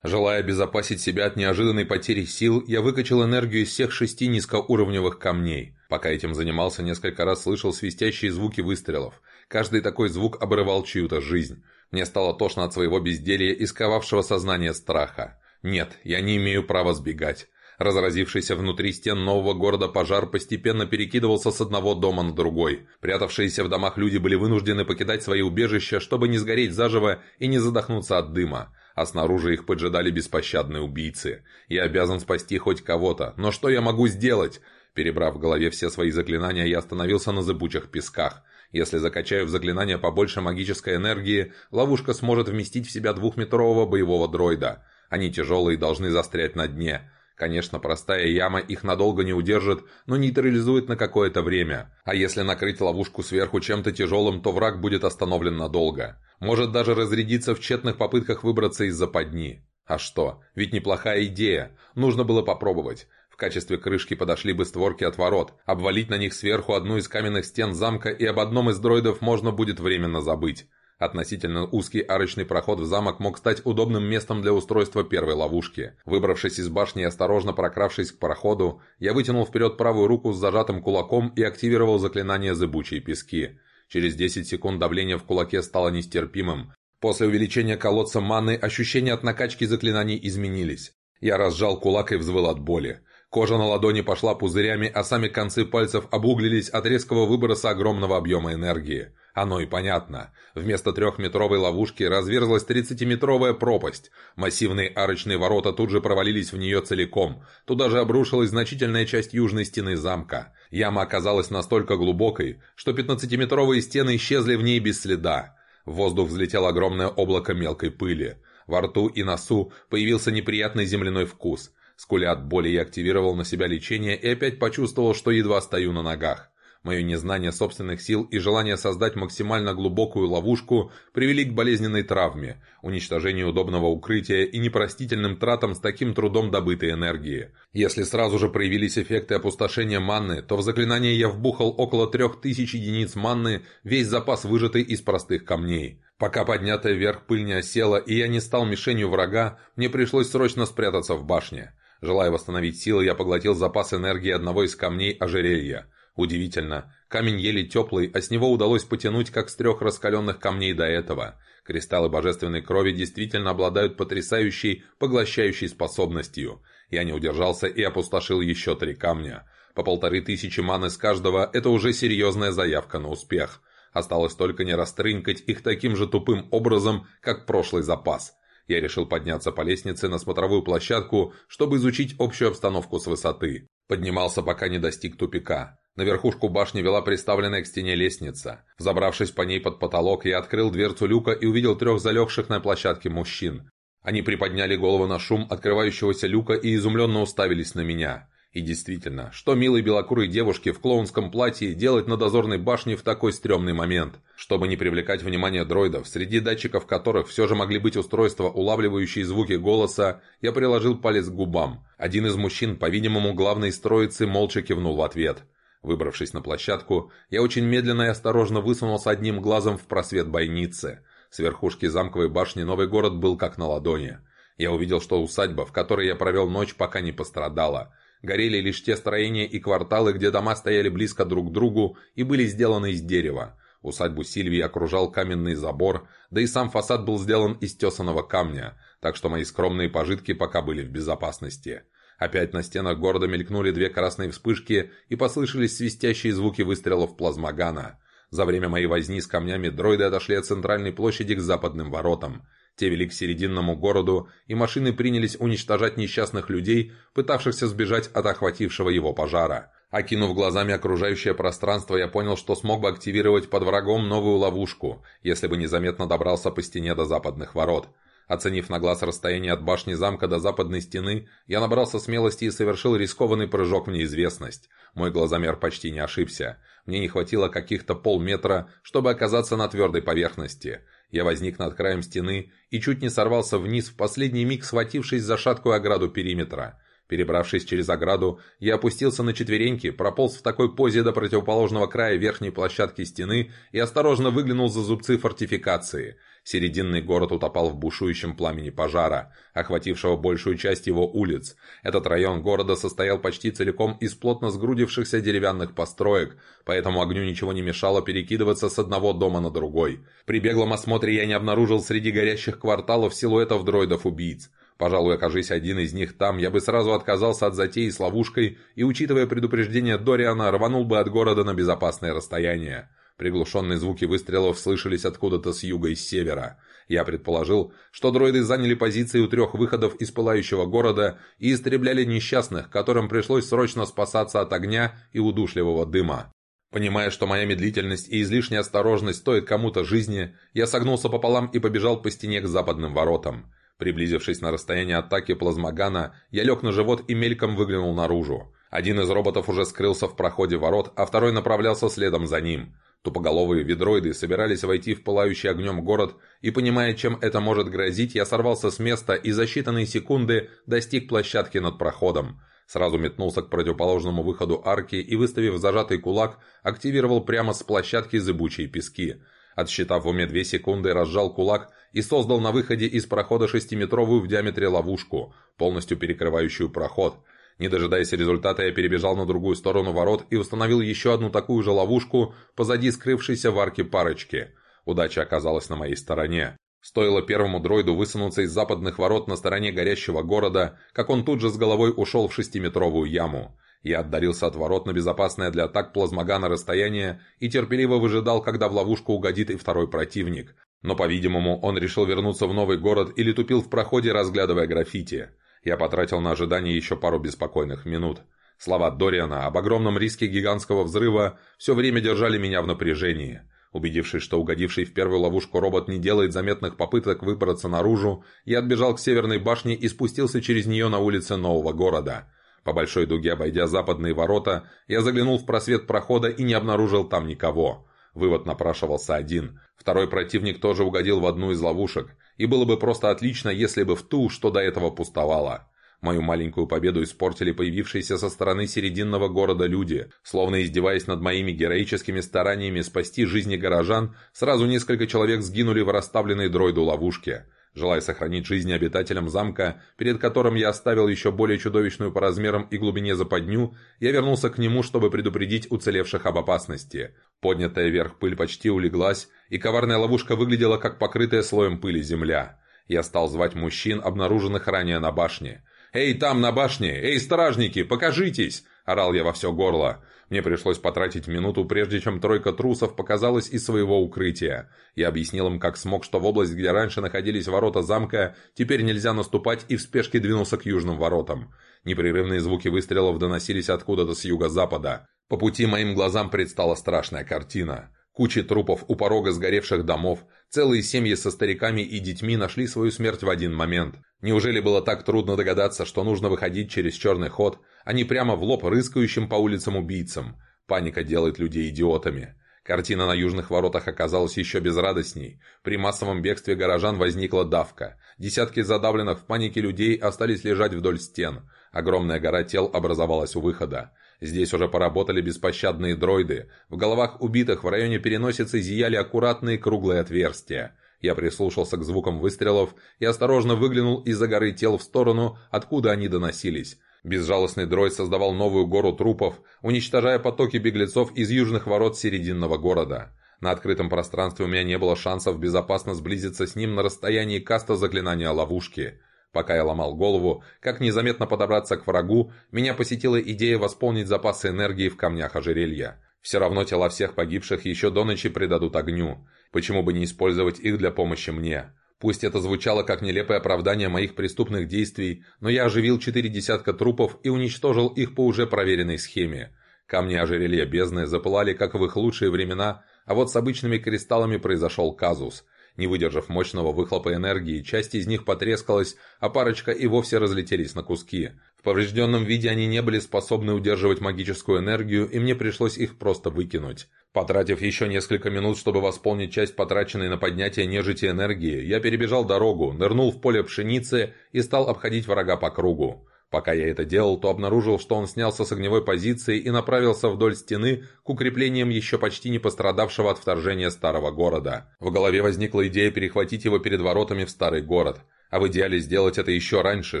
Желая обезопасить себя от неожиданной потери сил, я выкачал энергию из всех шести низкоуровневых камней. Пока этим занимался, несколько раз слышал свистящие звуки выстрелов. Каждый такой звук обрывал чью-то жизнь. Мне стало тошно от своего безделья и сковавшего сознание страха. Нет, я не имею права сбегать. Разразившийся внутри стен нового города пожар постепенно перекидывался с одного дома на другой. Прятавшиеся в домах люди были вынуждены покидать свои убежища, чтобы не сгореть заживо и не задохнуться от дыма а снаружи их поджидали беспощадные убийцы. Я обязан спасти хоть кого-то, но что я могу сделать? Перебрав в голове все свои заклинания, я остановился на зыбучих песках. Если закачаю в заклинание побольше магической энергии, ловушка сможет вместить в себя двухметрового боевого дроида. Они тяжелые и должны застрять на дне. Конечно, простая яма их надолго не удержит, но нейтрализует на какое-то время. А если накрыть ловушку сверху чем-то тяжелым, то враг будет остановлен надолго. Может даже разрядиться в тщетных попытках выбраться из западни. А что? Ведь неплохая идея. Нужно было попробовать. В качестве крышки подошли бы створки от ворот. Обвалить на них сверху одну из каменных стен замка и об одном из дроидов можно будет временно забыть. Относительно узкий арочный проход в замок мог стать удобным местом для устройства первой ловушки. Выбравшись из башни и осторожно прокравшись к проходу, я вытянул вперед правую руку с зажатым кулаком и активировал заклинание «Зыбучие пески». Через 10 секунд давление в кулаке стало нестерпимым. После увеличения колодца маны ощущения от накачки заклинаний изменились. Я разжал кулак и взвыл от боли. Кожа на ладони пошла пузырями, а сами концы пальцев обуглились от резкого выброса огромного объема энергии. Оно и понятно. Вместо трехметровой ловушки разверзлась тридцатиметровая пропасть. Массивные арочные ворота тут же провалились в нее целиком. Туда же обрушилась значительная часть южной стены замка. Яма оказалась настолько глубокой, что пятнадцатиметровые стены исчезли в ней без следа. В воздух взлетело огромное облако мелкой пыли. Во рту и носу появился неприятный земляной вкус. Скуля от боли я активировал на себя лечение и опять почувствовал, что едва стою на ногах. Мое незнание собственных сил и желание создать максимально глубокую ловушку привели к болезненной травме, уничтожению удобного укрытия и непростительным тратам с таким трудом добытой энергии. Если сразу же проявились эффекты опустошения манны, то в заклинание я вбухал около трех тысяч единиц манны, весь запас выжатый из простых камней. Пока поднятая вверх пыль не осела и я не стал мишенью врага, мне пришлось срочно спрятаться в башне. Желая восстановить силы, я поглотил запас энергии одного из камней ожерелья. Удивительно, камень еле теплый, а с него удалось потянуть как с трех раскаленных камней до этого. Кристаллы божественной крови действительно обладают потрясающей, поглощающей способностью. Я не удержался и опустошил еще три камня. По полторы тысячи маны с каждого – это уже серьезная заявка на успех. Осталось только не растрынкать их таким же тупым образом, как прошлый запас. Я решил подняться по лестнице на смотровую площадку, чтобы изучить общую обстановку с высоты. Поднимался, пока не достиг тупика. На верхушку башни вела приставленная к стене лестница. Забравшись по ней под потолок, я открыл дверцу люка и увидел трех залегших на площадке мужчин. Они приподняли голову на шум открывающегося люка и изумленно уставились на меня. И действительно, что милой белокурой девушке в клоунском платье делать на дозорной башне в такой стрёмный момент? Чтобы не привлекать внимание дроидов, среди датчиков которых все же могли быть устройства, улавливающие звуки голоса, я приложил палец к губам. Один из мужчин, по-видимому, главной из молча кивнул в ответ. Выбравшись на площадку, я очень медленно и осторожно высунулся одним глазом в просвет бойницы. С верхушки замковой башни новый город был как на ладони. Я увидел, что усадьба, в которой я провел ночь, пока не пострадала. Горели лишь те строения и кварталы, где дома стояли близко друг к другу и были сделаны из дерева. Усадьбу Сильвии окружал каменный забор, да и сам фасад был сделан из тесаного камня, так что мои скромные пожитки пока были в безопасности. Опять на стенах города мелькнули две красные вспышки и послышались свистящие звуки выстрелов плазмогана. За время моей возни с камнями дроиды отошли от центральной площади к западным воротам. Те вели к серединному городу, и машины принялись уничтожать несчастных людей, пытавшихся сбежать от охватившего его пожара. Окинув глазами окружающее пространство, я понял, что смог бы активировать под врагом новую ловушку, если бы незаметно добрался по стене до западных ворот. Оценив на глаз расстояние от башни замка до западной стены, я набрался смелости и совершил рискованный прыжок в неизвестность. Мой глазомер почти не ошибся. Мне не хватило каких-то полметра, чтобы оказаться на твердой поверхности. Я возник над краем стены и чуть не сорвался вниз, в последний миг схватившись за шаткую ограду периметра. Перебравшись через ограду, я опустился на четвереньки, прополз в такой позе до противоположного края верхней площадки стены и осторожно выглянул за зубцы фортификации. Серединный город утопал в бушующем пламени пожара, охватившего большую часть его улиц. Этот район города состоял почти целиком из плотно сгрудившихся деревянных построек, поэтому огню ничего не мешало перекидываться с одного дома на другой. При беглом осмотре я не обнаружил среди горящих кварталов силуэтов дроидов-убийц. Пожалуй, окажись один из них там, я бы сразу отказался от затеи с ловушкой и, учитывая предупреждение Дориана, рванул бы от города на безопасное расстояние. Приглушенные звуки выстрелов слышались откуда-то с юга и с севера. Я предположил, что дроиды заняли позиции у трех выходов из пылающего города и истребляли несчастных, которым пришлось срочно спасаться от огня и удушливого дыма. Понимая, что моя медлительность и излишняя осторожность стоят кому-то жизни, я согнулся пополам и побежал по стене к западным воротам. Приблизившись на расстояние атаки плазмогана, я лег на живот и мельком выглянул наружу. Один из роботов уже скрылся в проходе ворот, а второй направлялся следом за ним. Тупоголовые ведроиды собирались войти в пылающий огнем город, и, понимая, чем это может грозить, я сорвался с места и за считанные секунды достиг площадки над проходом. Сразу метнулся к противоположному выходу арки и, выставив зажатый кулак, активировал прямо с площадки зыбучие пески. Отсчитав в уме две секунды, разжал кулак и создал на выходе из прохода шестиметровую в диаметре ловушку, полностью перекрывающую проход – не дожидаясь результата, я перебежал на другую сторону ворот и установил еще одну такую же ловушку позади скрывшейся в арке парочки. Удача оказалась на моей стороне. Стоило первому дроиду высунуться из западных ворот на стороне горящего города, как он тут же с головой ушел в шестиметровую яму. Я отдарился от ворот на безопасное для атак плазмогана расстояние и терпеливо выжидал, когда в ловушку угодит и второй противник. Но, по-видимому, он решил вернуться в новый город или тупил в проходе, разглядывая граффити. Я потратил на ожидание еще пару беспокойных минут. Слова Дориана об огромном риске гигантского взрыва все время держали меня в напряжении. Убедившись, что угодивший в первую ловушку робот не делает заметных попыток выбраться наружу, я отбежал к северной башне и спустился через нее на улице нового города. По большой дуге обойдя западные ворота, я заглянул в просвет прохода и не обнаружил там никого. Вывод напрашивался один. Второй противник тоже угодил в одну из ловушек, и было бы просто отлично, если бы в ту, что до этого пустовало. Мою маленькую победу испортили появившиеся со стороны серединного города люди. Словно издеваясь над моими героическими стараниями спасти жизни горожан, сразу несколько человек сгинули в расставленной дроиду ловушке. Желая сохранить жизни обитателям замка, перед которым я оставил еще более чудовищную по размерам и глубине западню, я вернулся к нему, чтобы предупредить уцелевших об опасности. Поднятая вверх пыль почти улеглась, и коварная ловушка выглядела как покрытая слоем пыли земля. Я стал звать мужчин, обнаруженных ранее на башне. «Эй, там, на башне! Эй, стражники, покажитесь!» – орал я во все горло. Мне пришлось потратить минуту, прежде чем тройка трусов показалась из своего укрытия. Я объяснил им, как смог, что в область, где раньше находились ворота замка, теперь нельзя наступать, и в спешке двинулся к южным воротам. Непрерывные звуки выстрелов доносились откуда-то с юго-запада. По пути моим глазам предстала страшная картина. Кучи трупов у порога сгоревших домов, целые семьи со стариками и детьми нашли свою смерть в один момент. Неужели было так трудно догадаться, что нужно выходить через черный ход, а не прямо в лоб рыскающим по улицам убийцам? Паника делает людей идиотами. Картина на южных воротах оказалась еще безрадостней. При массовом бегстве горожан возникла давка. Десятки задавленных в панике людей остались лежать вдоль стен. Огромная гора тел образовалась у выхода. Здесь уже поработали беспощадные дроиды. В головах убитых в районе переносицы зияли аккуратные круглые отверстия. Я прислушался к звукам выстрелов и осторожно выглянул из-за горы тел в сторону, откуда они доносились. Безжалостный дроид создавал новую гору трупов, уничтожая потоки беглецов из южных ворот серединного города. На открытом пространстве у меня не было шансов безопасно сблизиться с ним на расстоянии каста заклинания ловушки – Пока я ломал голову, как незаметно подобраться к врагу, меня посетила идея восполнить запасы энергии в камнях ожерелья. Все равно тела всех погибших еще до ночи предадут огню. Почему бы не использовать их для помощи мне? Пусть это звучало как нелепое оправдание моих преступных действий, но я оживил четыре десятка трупов и уничтожил их по уже проверенной схеме. Камни ожерелья бездны запылали, как в их лучшие времена, а вот с обычными кристаллами произошел казус. Не выдержав мощного выхлопа энергии, часть из них потрескалась, а парочка и вовсе разлетелись на куски. В поврежденном виде они не были способны удерживать магическую энергию, и мне пришлось их просто выкинуть. Потратив еще несколько минут, чтобы восполнить часть потраченной на поднятие нежити энергии, я перебежал дорогу, нырнул в поле пшеницы и стал обходить врага по кругу. Пока я это делал, то обнаружил, что он снялся с огневой позиции и направился вдоль стены к укреплениям еще почти не пострадавшего от вторжения старого города. В голове возникла идея перехватить его перед воротами в старый город, а в идеале сделать это еще раньше,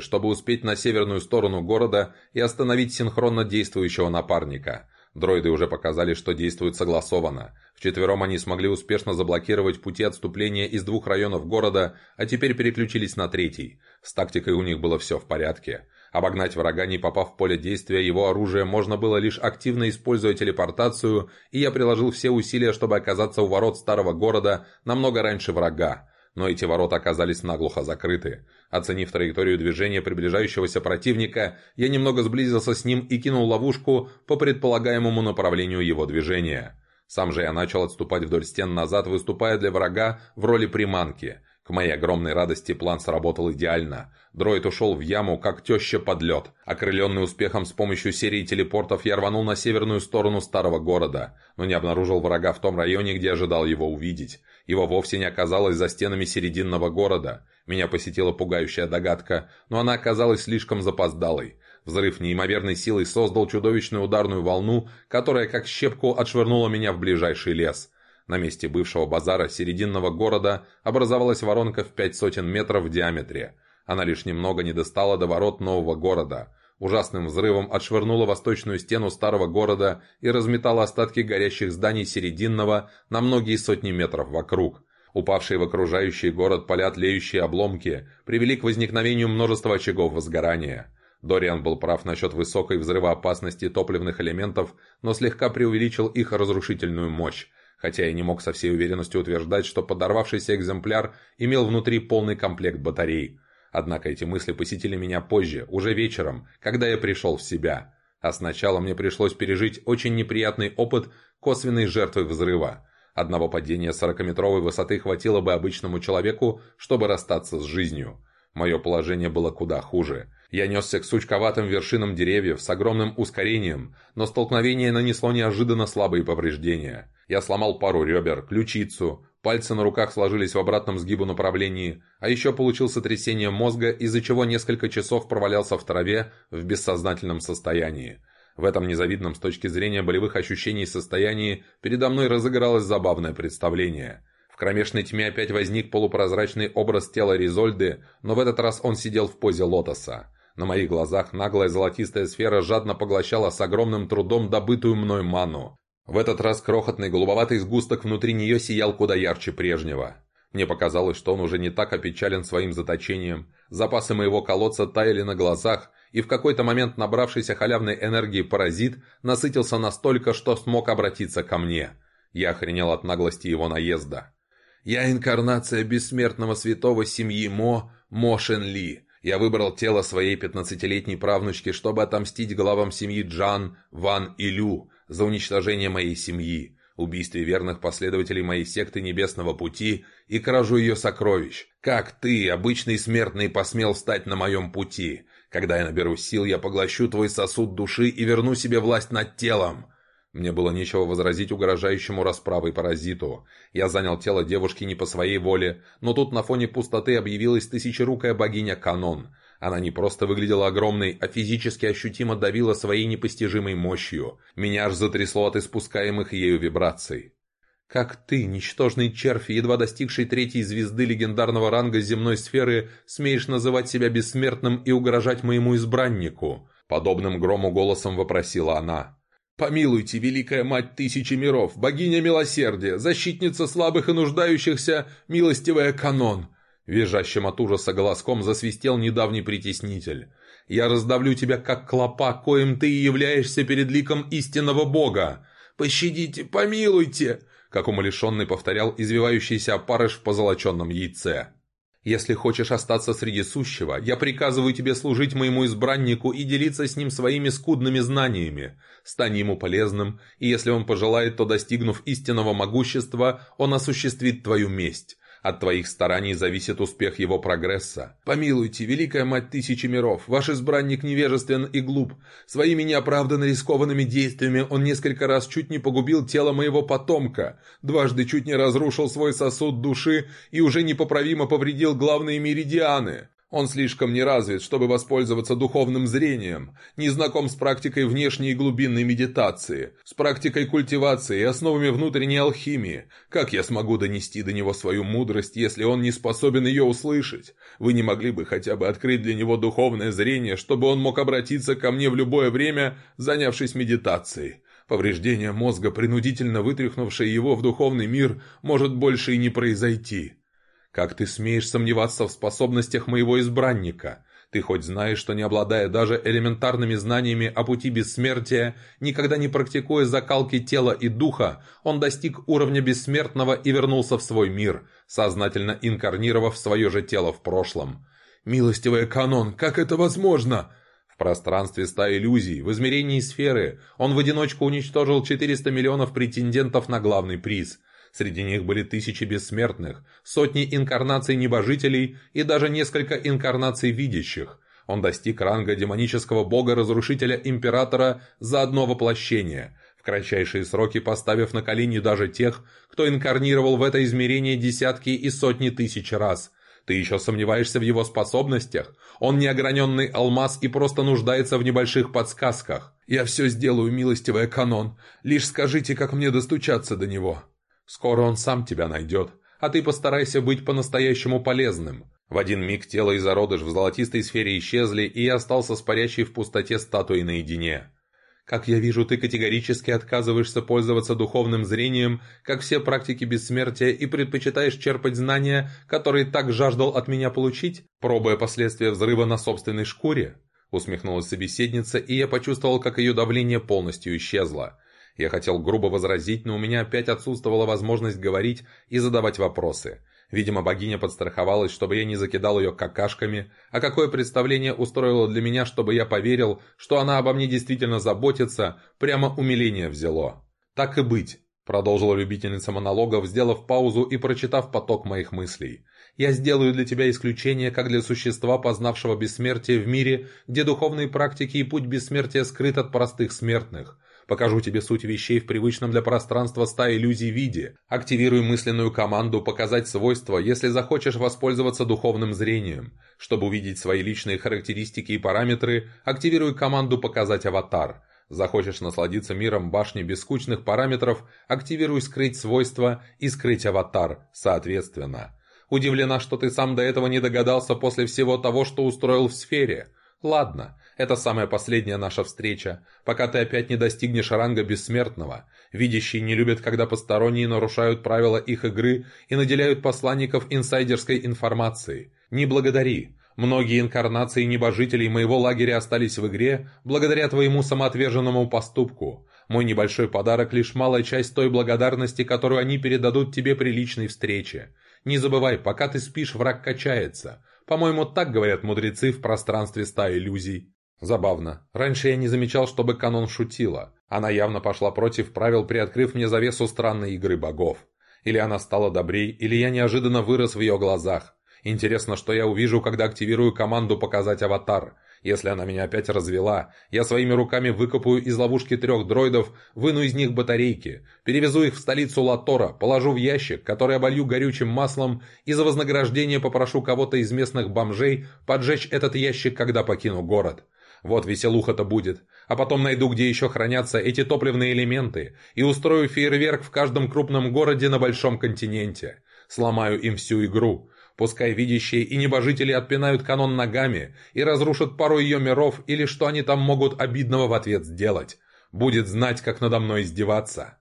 чтобы успеть на северную сторону города и остановить синхронно действующего напарника. Дроиды уже показали, что действуют согласованно. Вчетвером они смогли успешно заблокировать пути отступления из двух районов города, а теперь переключились на третий. С тактикой у них было все в порядке. Обогнать врага, не попав в поле действия его оружия, можно было лишь активно используя телепортацию, и я приложил все усилия, чтобы оказаться у ворот старого города намного раньше врага. Но эти ворота оказались наглухо закрыты. Оценив траекторию движения приближающегося противника, я немного сблизился с ним и кинул ловушку по предполагаемому направлению его движения. Сам же я начал отступать вдоль стен назад, выступая для врага в роли приманки – к моей огромной радости план сработал идеально. Дроид ушел в яму, как теща под лед. Окрыленный успехом с помощью серии телепортов, я рванул на северную сторону старого города, но не обнаружил врага в том районе, где ожидал его увидеть. Его вовсе не оказалось за стенами серединного города. Меня посетила пугающая догадка, но она оказалась слишком запоздалой. Взрыв неимоверной силой создал чудовищную ударную волну, которая как щепку отшвырнула меня в ближайший лес. На месте бывшего базара серединного города образовалась воронка в пять сотен метров в диаметре. Она лишь немного не достала до ворот нового города. Ужасным взрывом отшвырнула восточную стену старого города и разметала остатки горящих зданий серединного на многие сотни метров вокруг. Упавшие в окружающий город поля тлеющие обломки привели к возникновению множества очагов возгорания. Дориан был прав насчет высокой взрывоопасности топливных элементов, но слегка преувеличил их разрушительную мощь хотя и не мог со всей уверенностью утверждать, что подорвавшийся экземпляр имел внутри полный комплект батарей. Однако эти мысли посетили меня позже, уже вечером, когда я пришел в себя. А сначала мне пришлось пережить очень неприятный опыт косвенной жертвы взрыва. Одного падения 40-метровой высоты хватило бы обычному человеку, чтобы расстаться с жизнью. Мое положение было куда хуже. Я несся к сучковатым вершинам деревьев с огромным ускорением, но столкновение нанесло неожиданно слабые повреждения. Я сломал пару ребер, ключицу, пальцы на руках сложились в обратном сгибу направлении, а еще получил сотрясение мозга, из-за чего несколько часов провалялся в траве в бессознательном состоянии. В этом незавидном с точки зрения болевых ощущений состоянии передо мной разыгралось забавное представление. В кромешной тьме опять возник полупрозрачный образ тела Ризольды, но в этот раз он сидел в позе лотоса. На моих глазах наглая золотистая сфера жадно поглощала с огромным трудом добытую мной ману. В этот раз крохотный голубоватый сгусток внутри нее сиял куда ярче прежнего. Мне показалось, что он уже не так опечален своим заточением. Запасы моего колодца таяли на глазах, и в какой-то момент набравшийся халявной энергии паразит насытился настолько, что смог обратиться ко мне. Я охренел от наглости его наезда. «Я инкарнация бессмертного святого семьи Мо, Мо Шен Ли. Я выбрал тело своей пятнадцатилетней правнучки, чтобы отомстить главам семьи Джан, Ван и Лю, за уничтожение моей семьи, убийстве верных последователей моей секты Небесного Пути и кражу ее сокровищ. Как ты, обычный смертный, посмел встать на моем пути? Когда я наберу сил, я поглощу твой сосуд души и верну себе власть над телом. Мне было нечего возразить угрожающему расправой паразиту. Я занял тело девушки не по своей воле, но тут на фоне пустоты объявилась тысячерукая богиня Канон. Она не просто выглядела огромной, а физически ощутимо давила своей непостижимой мощью. Меня аж затрясло от испускаемых ею вибраций. «Как ты, ничтожный червь, едва достигший третьей звезды легендарного ранга земной сферы, смеешь называть себя бессмертным и угрожать моему избраннику?» Подобным грому голосом вопросила она. «Помилуйте, великая мать тысячи миров, богиня милосердия, защитница слабых и нуждающихся, милостивая канон. Визжащим от ужаса голоском засвистел недавний притеснитель. «Я раздавлю тебя, как клопа, коим ты и являешься перед ликом истинного бога! Пощадите, помилуйте!» Как умалишенный повторял извивающийся опарыш в позолоченном яйце. «Если хочешь остаться среди сущего, я приказываю тебе служить моему избраннику и делиться с ним своими скудными знаниями. Стань ему полезным, и если он пожелает, то, достигнув истинного могущества, он осуществит твою месть. От твоих стараний зависит успех его прогресса. Помилуйте, великая мать тысячи миров, ваш избранник невежествен и глуп. Своими неоправданно рискованными действиями он несколько раз чуть не погубил тело моего потомка, дважды чуть не разрушил свой сосуд души и уже непоправимо повредил главные меридианы. Он слишком неразвит, чтобы воспользоваться духовным зрением, не знаком с практикой внешней и глубинной медитации, с практикой культивации и основами внутренней алхимии. Как я смогу донести до него свою мудрость, если он не способен ее услышать? Вы не могли бы хотя бы открыть для него духовное зрение, чтобы он мог обратиться ко мне в любое время, занявшись медитацией? Повреждение мозга, принудительно вытряхнувшее его в духовный мир, может больше и не произойти. Как ты смеешь сомневаться в способностях моего избранника? Ты хоть знаешь, что не обладая даже элементарными знаниями о пути бессмертия, никогда не практикуя закалки тела и духа, он достиг уровня бессмертного и вернулся в свой мир, сознательно инкарнировав свое же тело в прошлом. Милостивый канон, как это возможно? В пространстве ста иллюзий, в измерении сферы, он в одиночку уничтожил 400 миллионов претендентов на главный приз – Среди них были тысячи бессмертных, сотни инкарнаций небожителей и даже несколько инкарнаций видящих. Он достиг ранга демонического бога-разрушителя императора за одно воплощение, в кратчайшие сроки поставив на колени даже тех, кто инкарнировал в это измерение десятки и сотни тысяч раз. Ты еще сомневаешься в его способностях? Он неограненный алмаз и просто нуждается в небольших подсказках. Я все сделаю, милостивая канон. Лишь скажите, как мне достучаться до него. Скоро он сам тебя найдет, а ты постарайся быть по-настоящему полезным. В один миг тело и зародыш в золотистой сфере исчезли, и я остался с парящей в пустоте статуей наедине. Как я вижу, ты категорически отказываешься пользоваться духовным зрением, как все практики бессмертия, и предпочитаешь черпать знания, которые так жаждал от меня получить, пробуя последствия взрыва на собственной шкуре?» Усмехнулась собеседница, и я почувствовал, как ее давление полностью исчезло. Я хотел грубо возразить, но у меня опять отсутствовала возможность говорить и задавать вопросы. Видимо, богиня подстраховалась, чтобы я не закидал ее какашками, а какое представление устроило для меня, чтобы я поверил, что она обо мне действительно заботится, прямо умиление взяло. «Так и быть», — продолжила любительница монологов, сделав паузу и прочитав поток моих мыслей. «Я сделаю для тебя исключение, как для существа, познавшего бессмертие в мире, где духовные практики и путь бессмертия скрыт от простых смертных. Покажу тебе суть вещей в привычном для пространства ста иллюзий виде. Активируй мысленную команду «Показать свойства», если захочешь воспользоваться духовным зрением. Чтобы увидеть свои личные характеристики и параметры, активируй команду «Показать аватар». Захочешь насладиться миром башни без скучных параметров, активируй «Скрыть свойства» и «Скрыть аватар», соответственно. Удивлена, что ты сам до этого не догадался после всего того, что устроил в сфере. Ладно, это самая последняя наша встреча, пока ты опять не достигнешь ранга бессмертного. Видящие не любят, когда посторонние нарушают правила их игры и наделяют посланников инсайдерской информацией. Не благодари. Многие инкарнации небожителей моего лагеря остались в игре благодаря твоему самоотверженному поступку. Мой небольшой подарок – лишь малая часть той благодарности, которую они передадут тебе при личной встрече. Не забывай, пока ты спишь, враг качается. По-моему, так говорят мудрецы в пространстве ста иллюзий. Забавно. Раньше я не замечал, чтобы канон шутила. Она явно пошла против правил, приоткрыв мне завесу странной игры богов. Или она стала добрей, или я неожиданно вырос в ее глазах. Интересно, что я увижу, когда активирую команду «Показать аватар». Если она меня опять развела, я своими руками выкопаю из ловушки трех дроидов, выну из них батарейки, перевезу их в столицу Латора, положу в ящик, который оболью горючим маслом, и за вознаграждение попрошу кого-то из местных бомжей поджечь этот ящик, когда покину город. Вот веселуха-то будет. А потом найду, где еще хранятся эти топливные элементы, и устрою фейерверк в каждом крупном городе на большом континенте. Сломаю им всю игру. Пускай видящие и небожители отпинают канон ногами и разрушат пару ее миров или что они там могут обидного в ответ сделать. Будет знать, как надо мной издеваться.